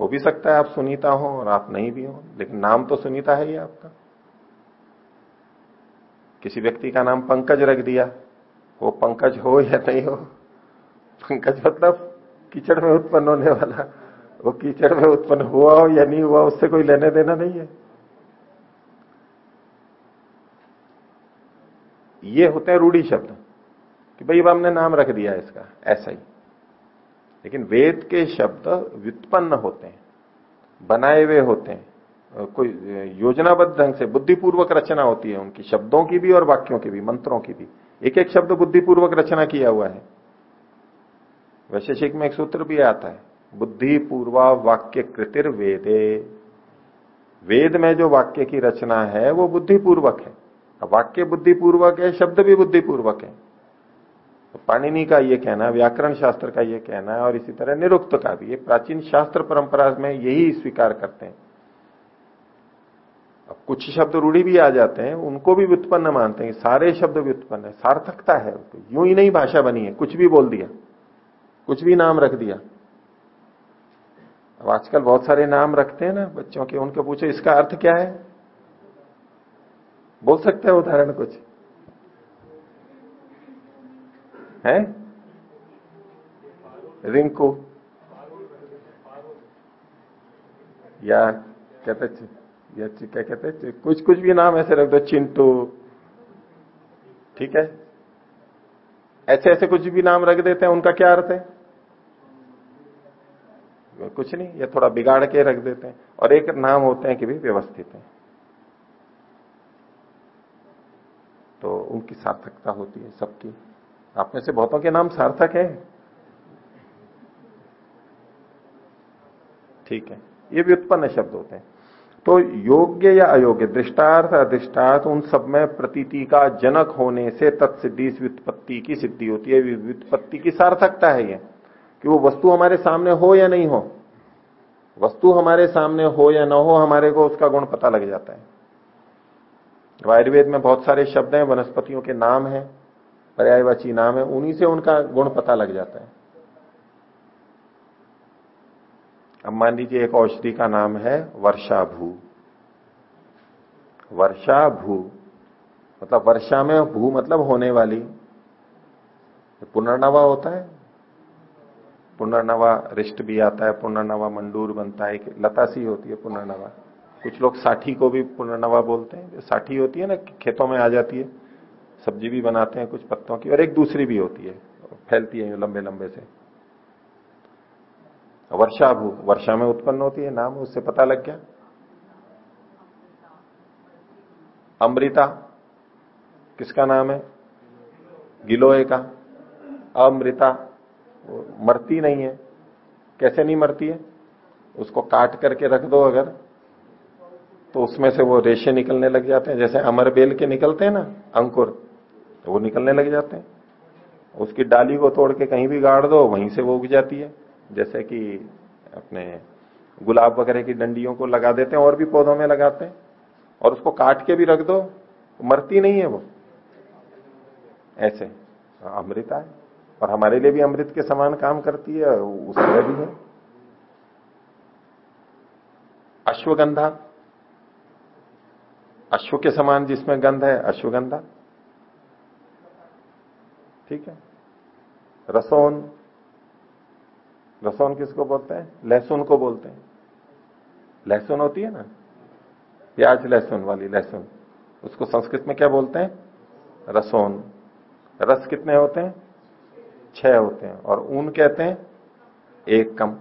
हो भी सकता है आप सुनीता हो और आप नहीं भी हो, लेकिन नाम तो सुनीता है ही आपका। किसी व्यक्ति का नाम पंकज रख दिया। वो पंकज हो या नहीं हो? पंकज मतलब कीचड़ में उत्पन्न होने वाला। वो कीचड़ में उत्पन्न हुआ हो या नहीं हुआ, उससे कोई लेने देना नहीं है। ये होते हैं रूढ़ी शब्द। कि भाई अब हमने नाम रख दिया इसका, ऐसा ही। लेकिन वेद के शब्द व्युत्पन्न होते हैं, बनाए हुए होते हैं। कोई योजनाबद्ध ढंग से, बुद्धिपूर्वक रचना होती है उनकी, शब्दों की भी और वाक्यों की भी, मंत्रों की भी। एक एक शब्द बुद्धिपूर्वक रचना किया हुआ है। वैशेषिक में एक सूत्र भी आता है बुद्धि पूर्वा वाक्य कृतिर वेदे। वेद में जो वाक्य की रचना है, वो बुद्धिपूर्वक है। वाक्य बुद्धिपूर्वक है, शब्द भी बुद्धिपूर्वक है। तो पाणिनि का ये कहना व्याकरण शास्त्र का ये कहना है, और इसी तरह निरुक्त का भी। ये प्राचीन शास्त्र परंपरा में यही स्वीकार करते हैं। अब कुछ शब्द रूढ़ी भी आ जाते हैं, उनको भी व्युत्पन्न मानते हैं। सारे शब्द व्युत्पन्न है। सार्थकता है यूँ ही नहीं भाषा बनी है। कुछ भी बोल दिया। कुछ भी नाम रख दिया। अब आजकल बहुत सारे नाम रखते हैं ना, बच्चों के। उनके पूछे, इसका अर्थ क्या है? बोल सकते हैं उदाहरण कुछ। है? रिंकू। या कहते या क्या कहते कुछ कुछ भी नाम ऐसे रख दो, चिंटू। ठीक है? ऐसे ऐसे कुछ भी नाम रख देते हैं, उनका क्या अर्थ है? कुछ नहीं, ये थोड़ा बिगाड़ के रख देते हैं, और एक नाम होते हैं कि भी व्यवस्थित है। तो उनकी सार्थकता होती है सबकी। आप में से बहुतों के नाम सार्थक है। ठीक है। ये भी उत्पन्न शब्द होते हैं। तो योग्य या अयोग्य, दृष्टार्थ अधिष्टार्थ उन सब में प्रतीति का जनक होने से तत्सिद्धि व्युत्पत्ति की सिद्धि होती है। व्युत्पत्ति की सार्थकता है ये, कि वो वस्तु हमारे सामने हो या नहीं हो। वस्तु हमारे सामने हो या ना हो, हमारे को उसका गुण पता लग जाता है। आयुर्वेद में बहुत सारे शब्द हैं, वनस्पतियों के नाम हैं। पर्यायवाची नाम है, उन्हीं से उनका गुण पता लग जाता है। अब मान लीजिए एक औषधि का नाम है वर्षा भू वर्षा भू मतलब वर्षा में भू मतलब होने वाली। पुनर्नवा होता है। पुनर्नवा रिष्ट भी आता है, पुनर्नवा मंडूर बनता है लता सी होती है पुनर्नवा। कुछ लोग साठी को भी पुनर्नवा बोलते हैं। साठी होती है ना, खेतों में आ जाती है। सब्ज़ी भी बनाते हैं, कुछ पत्तों की, और एक दूसरी भी होती है, फैलती है लंबे लंबे से। वर्षा भू, वर्षा में उत्पन्न होती है, नाम उससे पता लग गया। अमृता, किसका नाम है? गिलोय का। अमृता मरती नहीं है। कैसे नहीं मरती है? उसको काट करके रख दो अगर तो उसमें से वो रेशे निकलने लग जाते हैं, जैसे अमर बेल के निकलते हैं ना, अंकुर। वो निकलने लग जाते हैं। उसकी डाली को तोड़ के कहीं भी गाड़ दो, वहीं से वो उग जाती है। जैसे कि अपने गुलाब वगैरह की डंडियों को लगा देते हैं, और भी पौधों में लगाते हैं। और उसको काट के भी रख दो, मरती नहीं है वो। ऐसे। अमृता है और हमारे लिए भी अमृत के समान काम करती है उसमें भी है। अश्वगंधा। अश्व के समान जिसमें गंध है, अश्वगंधा। ठीक है? रसोन। रसोन किसको बोलते हैं? लहसुन को बोलते हैं। लहसुन होती है ना? प्याज लहसुन वाली लहसुन। उसको संस्कृत में क्या बोलते हैं? रसोन। रस कितने होते हैं? छह होते हैं। और ऊन कहते हैं? एक कम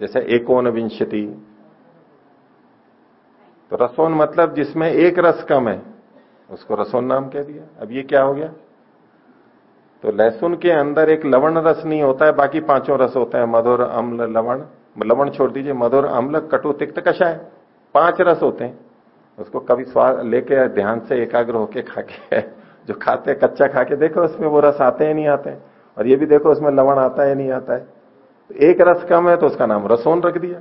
जैसे एकोन विंशति तो रसोन मतलब जिसमें एक रस कम है, उसको रसोन नाम कह दिया। अब ये क्या हो गया? तो लहसुन के अंदर एक लवण रस नहीं होता है, बाकी पाँचों रस होते हैं, मधुर, अम्ल, लवण। लवण छोड़ दीजिए, मधुर, अम्ल कटु तिक्त कषाय पाँच रस होते हैं। उसको कभी स्वाद लेके, ध्यान से एकाग्र होके खा के जो खाते कच्चा खा के देखो उसमें वो रस आते हैं, नहीं आते हैं। और ये भी देखो, उसमें लवण आता है, नहीं आता है। तो एक रस कम है तो उसका नाम रसोन रख दिया।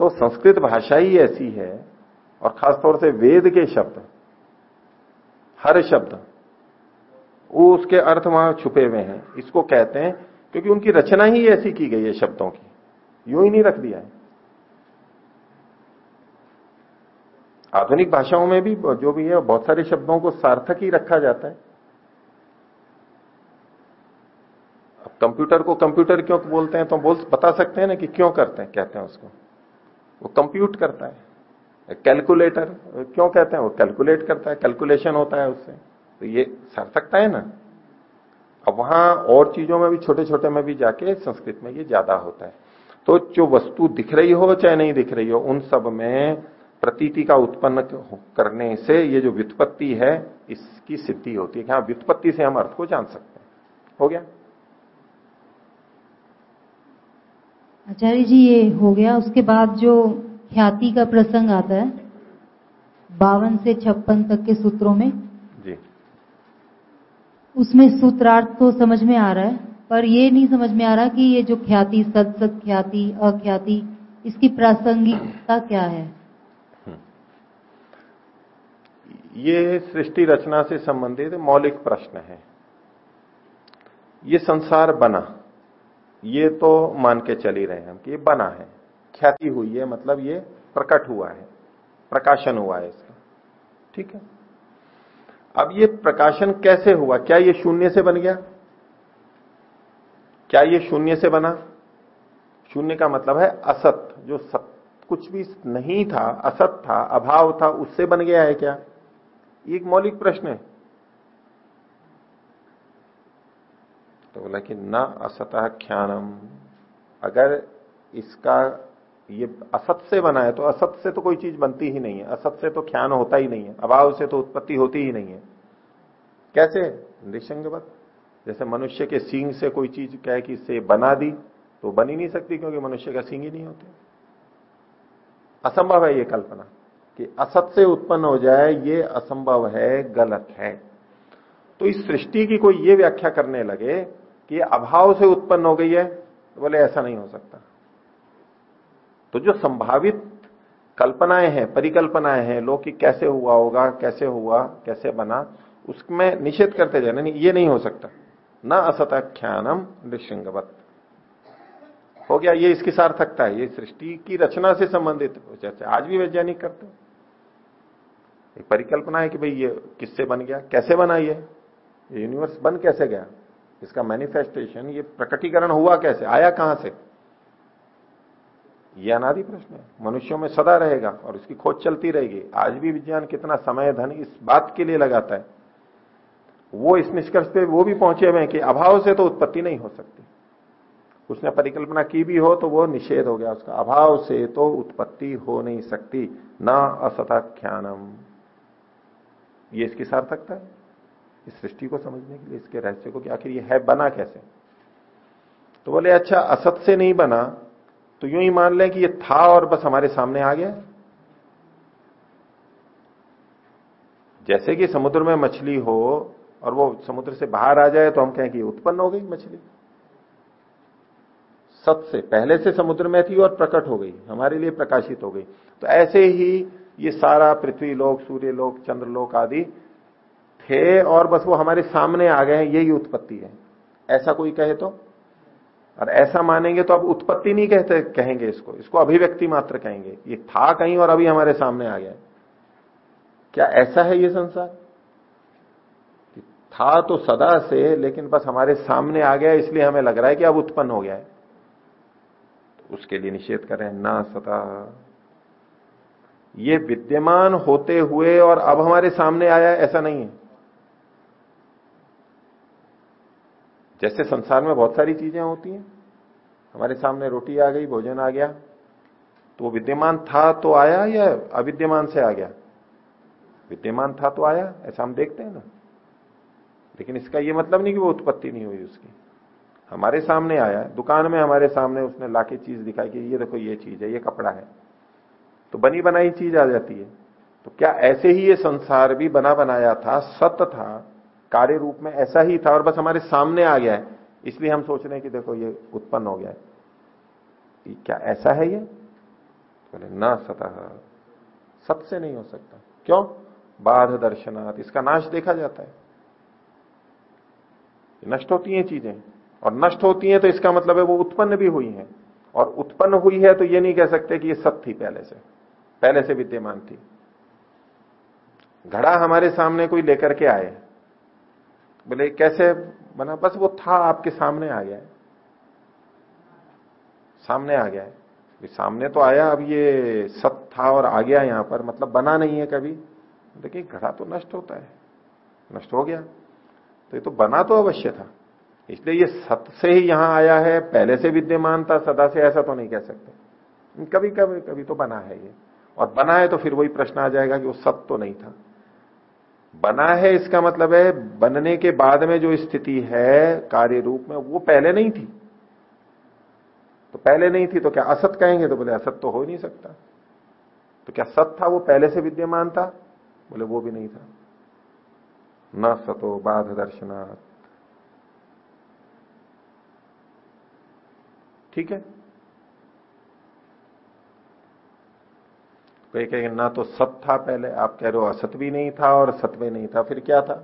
तो संस्कृत भाषा ही ऐसी है, और खासतौर से वेद के शब्द, हर शब्द। वो उसके अर्थ वहाँ छुपे हुए हैं। इसको कहते हैं, क्योंकि उनकी रचना ही ऐसी की गई है शब्दों की। यू ही नहीं रख दिया है। आधुनिक भाषाओं में भी जो भी है, बहुत सारे शब्दों को सार्थक ही रखा जाता है। अब कंप्यूटर को कंप्यूटर क्यों बोलते हैं तो बोल, बता सकते हैं ना कि क्यों करते हैं, कहते हैं उसको। वो कंप्यूट करता है। कैलकुलेटर क्यों कहते हैं? वो कैलकुलेट करता है। कैलकुलेशन होता है उससे। तो ये सार्थकता है ना? अब वहाँ और चीज़ों में भी छोटे छोटे में भी जाके संस्कृत में ये ज़्यादा होता है। तो जो वस्तु दिख रही हो चाहे नहीं दिख रही हो, उन सब में प्रतीति का उत्पन्न करने से ये जो व्युत्पत्ति है, इसकी सिद्धि होती है हाँ व्युत्पत्ति से हम अर्थ को जान सकते हैं। हो गया? आचार्य जी, ये हो गया। उसके बाद जो ख्याति का प्रसंग आता है, बावन से छप्पन तक के सूत्रों में उसमें सूत्रार्थ तो समझ में आ रहा है, पर ये नहीं समझ में आ रहा कि ये जो ख्याति सत सत ख्याति, अख्याति, इसकी प्रासंगिकता क्या है? ये सृष्टि रचना से संबंधित मौलिक प्रश्न है। ये संसार बना। ये तो मान के चल ही रहे हैं कि ये बना है। ख्याति हुई है मतलब ये प्रकट हुआ है। प्रकाशन हुआ है इसका। ठीक है? अब ये प्रकाशन कैसे हुआ? क्या ये शून्य से बन गया? क्या ये शून्य से बना? शून्य का मतलब है असत, जो सत, कुछ भी नहीं था, असत था, अभाव था, उससे बन गया है क्या? एक मौलिक प्रश्न है। तो बोला कि न असत ख्यानम अगर इसका ये असत से बना है तो असत से तो कोई चीज़ बनती ही नहीं है। असत से तो ख्यान होता ही नहीं है, अभाव से तो उत्पत्ति होती ही नहीं है। कैसे? निसंगवत जैसे मनुष्य के सींग से कोई चीज़ कहे कि इसे बना दी तो बन ही नहीं सकती क्योंकि मनुष्य का सींग ही नहीं होते। असंभव है ये कल्पना कि असत से उत्पन्न हो जाए, ये असंभव है, गलत है। तो इस सृष्टि की कोई ये व्याख्या करने लगे कि अभाव से उत्पन्न हो गई है तो बोले ऐसा नहीं हो सकता। तो जो संभावित कल्पनाएँ हैं, परिकल्पनाएँ हैं, लोग कैसे हुआ होगा, कैसे हुआ, कैसे बना, उसमें निषेध करते जाए नहीं, ये नहीं हो सकता। न असतख्यानम नृशृंगवत। हो गया, ये इसकी सार्थकता है, ये सृष्टि की रचना से संबंधित चर्चा। आज भी वैज्ञानिक करते हैं। एक परिकल्पना है कि भाई ये किससे बन गया, कैसे बना ये? यूनिवर्स बन कैसे गया? इसका मैनिफेस्टेशन ये प्रकटीकरण हुआ कैसे? आया कहाँ से? ये अनादि प्रश्न है। मनुष्यों में सदा रहेगा और इसकी खोज चलती रहेगी। आज भी विज्ञान कितना समय धन इस बात के लिए लगाता है। वो इस निष्कर्ष पे वो भी पहुँचे हुए हैं कि अभाव से तो उत्पत्ति नहीं हो सकती। उसने परिकल्पना की भी हो तो वो निषेध हो गया। उसका अभाव से तो उत्पत्ति हो नहीं सकती। न असताख्यानम ये इसकी सार्थकता है। इस सृष्टि को समझने के लिए, इसके रहस्य को कि आखिर ये है, बना कैसे? तो बोले अच्छा असत से नहीं बना। तो यूँ ही मान लें कि ये था और बस हमारे सामने आ गया। जैसे कि समुद्र में मछली हो और वो समुद्र से बाहर आ जाए तो हम कहें कि उत्पन्न हो गई मछली। सत से पहले से समुद्र में थी और प्रकट हो गई, हमारे लिए प्रकाशित हो गई। तो ऐसे ही ये सारा पृथ्वी लोक, सूर्य लोक, चंद्र लोक आदि थे और बस वो हमारे सामने आ गए हैं, यही उत्पत्ति है। ऐसा कोई कहे तो? और ऐसा मानेंगे तो अब उत्पत्ति नहीं कहते, कहेंगे इसको। इसको अभिव्यक्ति मात्र कहेंगे। ये था कहीं और अभी हमारे सामने आ गया क्या ऐसा है ये संसार? था तो सदा से, लेकिन बस हमारे सामने आ गया, इसलिए हमें लग रहा है कि अब उत्पन्न हो गया है। तो उसके लिए निषेध करें ना सदा। ये विद्यमान होते हुए और अब हमारे सामने आया, ऐसा नहीं है। जैसे संसार में बहुत सारी चीज़ें होती हैं। हमारे सामने रोटी आ गई, भोजन आ गया। तो वो विद्यमान था तो आया या अविद्यमान से आ गया? विद्यमान था तो आया, ऐसा हम देखते हैं ना। लेकिन इसका ये मतलब नहीं कि वो उत्पत्ति नहीं हुई उसकी। हमारे सामने आया, दुकान में हमारे सामने उसने लाके चीज़ दिखाई कि ये देखो, ये चीज़ है, ये कपड़ा है। तो बनी बनाई चीज़ आ जाती है। तो क्या ऐसे ही ये संसार भी बना बनाया था, सत्य था कार्य रूप में ऐसा ही था और बस हमारे सामने आ गया है। इसलिए हम सोच रहे हैं कि देखो, ये उत्पन्न हो गया है। क्या ऐसा है ये? बोले, ना सतह। सत से नहीं हो सकता। क्यों? बाध दर्शनाथ इसका नाश देखा जाता है। नष्ट होती हैं चीज़ें। और नष्ट होती हैं तो इसका मतलब है वो उत्पन्न भी हुई हैं। और उत्पन्न हुई है तो ये नहीं कह सकते कि ये सब थी पहले से। पहले से विद्यमान थी। घड़ा हमारे सामने कोई लेकर के आए। बोले, कैसे? बना बस वो था, आपके सामने आ गया है। सामने आ गया है। सामने तो आया, अब ये सत था और आ गया यहाँ पर मतलब बना नहीं है कभी। देखिए, घड़ा तो नष्ट होता है। नष्ट हो गया। तो ये तो बना तो अवश्य था। इसलिए ये सत से ही यहाँ आया है, पहले से विद्यमान था, सदा से ऐसा तो नहीं कह सकते। कभी कभी कभी तो बना है ये। और बना है तो फिर वही प्रश्न आ जाएगा कि वो सत तो नहीं था। बना है, इसका मतलब है, बनने के बाद में जो स्थिति है, कार्य रूप में, वो पहले नहीं थी। तो पहले नहीं थी तो क्या असत कहेंगे? तो बोले, असत तो हो ही नहीं सकता। तो क्या सत था, वो पहले से विद्यमान था? बोले, वो भी नहीं था। न सतो बाध दर्शनाथ ठीक है? कोई कहेंगे, ना तो सत था पहले, आप कह रहे हो असत भी नहीं था और सत भी नहीं था, फिर क्या था?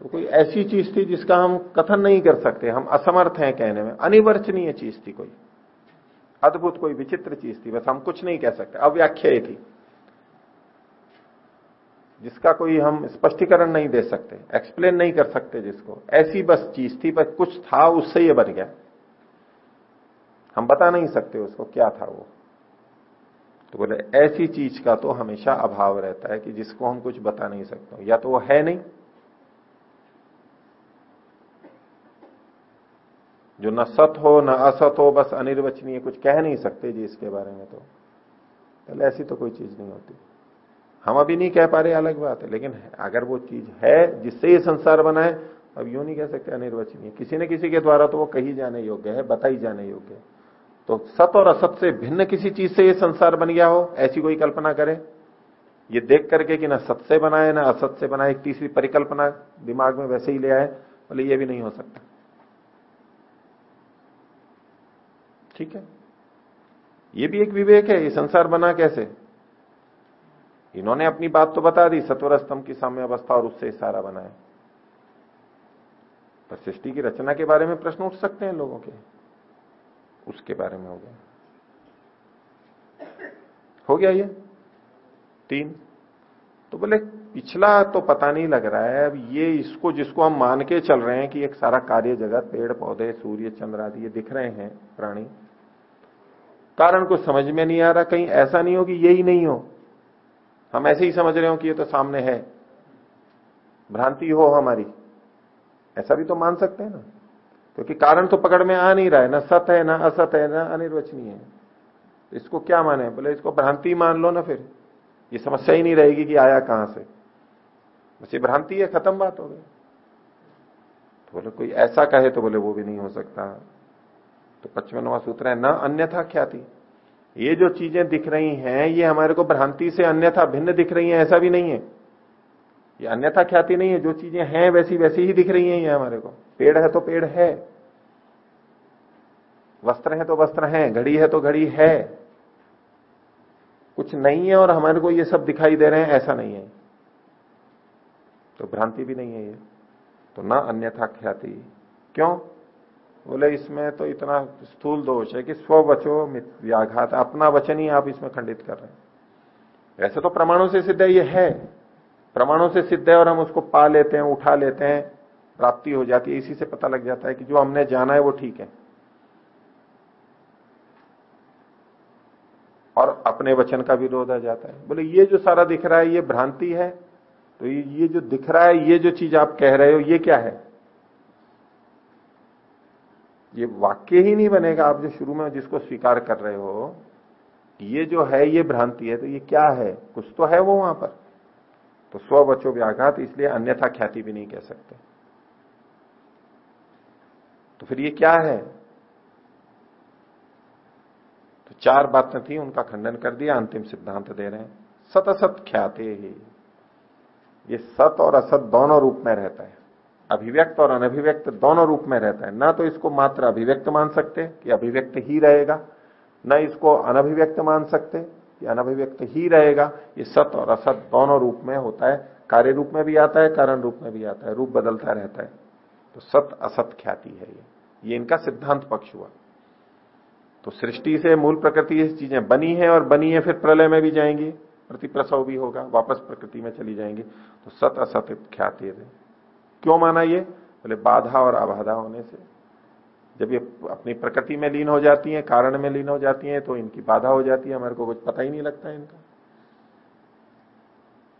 तो कोई ऐसी चीज़ थी जिसका हम कथन नहीं कर सकते, हम असमर्थ हैं कहने में, अनिवर्चनीय चीज़ थी कोई, अद्भुत कोई विचित्र चीज़ थी, बस हम कुछ नहीं कह सकते अव्याख्या थी, जिसका कोई हम स्पष्टीकरण नहीं दे सकते एक्सप्लेन नहीं कर सकते जिसको, ऐसी बस चीज़ थी, बस कुछ था, उससे ये बन गया, हम बता नहीं सकते उसको क्या था वो। तो बोले, ऐसी चीज़ का तो हमेशा अभाव रहता है कि जिसको हम कुछ बता नहीं सकते या तो वो है नहीं। जो न सत हो, न असत हो, बस अनिर्वचनीय, कुछ कह नहीं सकते जी इसके बारे में तो। पहले ऐसी तो कोई चीज़ नहीं होती। हम अभी नहीं कह पा रहे, अलग बात है, लेकिन अगर वो चीज़ है, जिससे ये संसार बना है, अब यूँ नहीं कह सकते अनिर्वचनीय। किसी न किसी के द्वारा तो वो कही जाने योग्य है, बताई जाने योग्य है। तो सत और असत से भिन्न किसी चीज़ से ये संसार बन गया हो, ऐसी कोई कल्पना करे। ये देख करके कि ना सत से बनाए, ना असत से बनाए, एक तीसरी परिकल्पना दिमाग में वैसे ही ले आए बोले ये भी नहीं हो सकता। ठीक है? ये भी एक विवेक है, ये संसार बना कैसे? इन्होंने अपनी बात तो बता दी सत्वर स्तंभ की साम्य अवस्था और उससे सारा बनाया। पर सृष्टि की रचना के बारे में प्रश्न उठ सकते हैं लोगों के। उसके बारे में हो गया। हो गया ये तीन। तो बोले, पिछला तो पता नहीं लग रहा है, अब ये इसको, जिसको हम मान के चल रहे हैं कि एक सारा कार्य जगत, पेड़, पौधे, सूर्य, चंद्र आदि ये दिख रहे हैं, प्राणी। कारण को समझ में नहीं आ रहा, कहीं ऐसा नहीं हो कि यही नहीं हो। हम ऐसे ही समझ रहे हो कि ये तो सामने है। भ्रांति हो हमारी। ऐसा भी तो मान सकते हैं ना। क्योंकि कारण तो पकड़ में आ नहीं रहा है, ना सत है, ना असत है, ना अनिर्वचनीय है। तो इसको क्या माने? बोले, इसको भ्रांति मान लो ना फिर। ये समस्या ही नहीं रहेगी कि आया कहाँ से। बस ये भ्रांति है, खत्म बात हो गई। तो बोले, कोई ऐसा कहे तो बोले, वो भी नहीं हो सकता। तो पचपनवा सूत्र है, ना अन्यथा ख्याति। ये जो चीज़ें दिख रही हैं, ये हमारे को भ्रांति से अन्यथा भिन्न दिख रही हैं, ऐसा भी नहीं है। ये अन्यथा ख्याति नहीं है, जो चीज़ें हैं वैसी वैसी ही दिख रही हैं ये हमारे को। पेड़ है तो पेड़ है। वस्त्र है तो वस्त्र है, घड़ी है तो घड़ी है। कुछ नहीं है और हमारे को ये सब दिखाई दे रहे हैं, ऐसा नहीं है। तो भ्रांति भी नहीं है ये। तो ना अन्यथा ख्याति। क्यों? बोले, इसमें तो इतना स्थूल दोष है कि स्ववचो व्याघात। अपना वचन ही आप इसमें खंडित कर रहे हैं। वैसे तो प्रमाणों से सिद्ध ये है। प्रमाणों से सिद्ध है और हम उसको पा लेते हैं, उठा लेते हैं, प्राप्ति हो जाती है। इसी से पता लग जाता है कि जो हमने जाना है वो ठीक है। और अपने वचन का विरोध आ जाता है। बोले, ये जो सारा दिख रहा है, ये भ्रांति है। तो ये जो दिख रहा है, ये जो चीज़ आप कह रहे हो, ये क्या है? ये वाक्य ही नहीं बनेगा। आप जो शुरू में जिसको स्वीकार कर रहे हो, ये जो है, ये भ्रांति है तो ये क्या है? कुछ तो है वो वहाँ पर। तो स्ववचो व्याघात, इसलिए अन्यथा ख्याति भी नहीं कह सकते। तो फिर ये क्या है? तो चार बातें थी, उनका खंडन कर दिया, अंतिम सिद्धांत दे रहे हैं। सत असत ख्याते ही। ये सत और असत दोनों रूप में रहता है। अभिव्यक्त और अनभिव्यक्त दोनों रूप में रहता है। ना तो इसको मात्र अभिव्यक्त मान सकते कि अभिव्यक्त ही रहेगा, न इसको अनभिव्यक्त मान सकते। कि अनभिव्यक्त ही रहेगा। ये सत और असत दोनों रूप में होता है। कार्य रूप में भी आता है, कारण रूप में भी आता है। रूप बदलता रहता है। तो सत असत ख्याति है ये। ये इनका सिद्धांत पक्ष हुआ। तो सृष्टि से मूल प्रकृति ये चीज़ें बनी है और बनी है, फिर प्रलय में भी जाएँगी। प्रतिप्रसव भी होगा, वापस प्रकृति में चली जाएँगी। तो सत असत ख्याति क्यों माना ये? बोले बाधा और अबाधा होने से। जब ये अपनी प्रकृति में लीन हो जाती हैं कारण में लीन हो जाती हैं तो इनकी बाधा हो जाती है हमारे को कुछ पता ही नहीं लगता है इनका।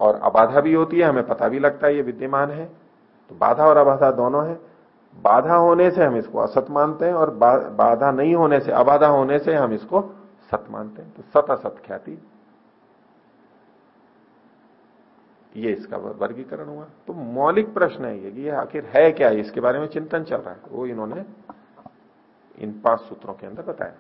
और अबाधा भी होती है हमें पता भी लगता है ये विद्यमान है। तो बाधा और अबाधा दोनों है। बाधा होने से हम इसको असत मानते हैं और बा, बाधा नहीं होने से अबाधा होने से हम इसको सत मानते हैं। तो सत असत ख्याति। ये इसका वर्गीकरण हुआ। तो मौलिक प्रश्न है ये कि आखिर है क्या? इसके बारे में चिंतन चल रहा है। वो इन्होंने इन पाँच सूत्रों के अंदर बताया।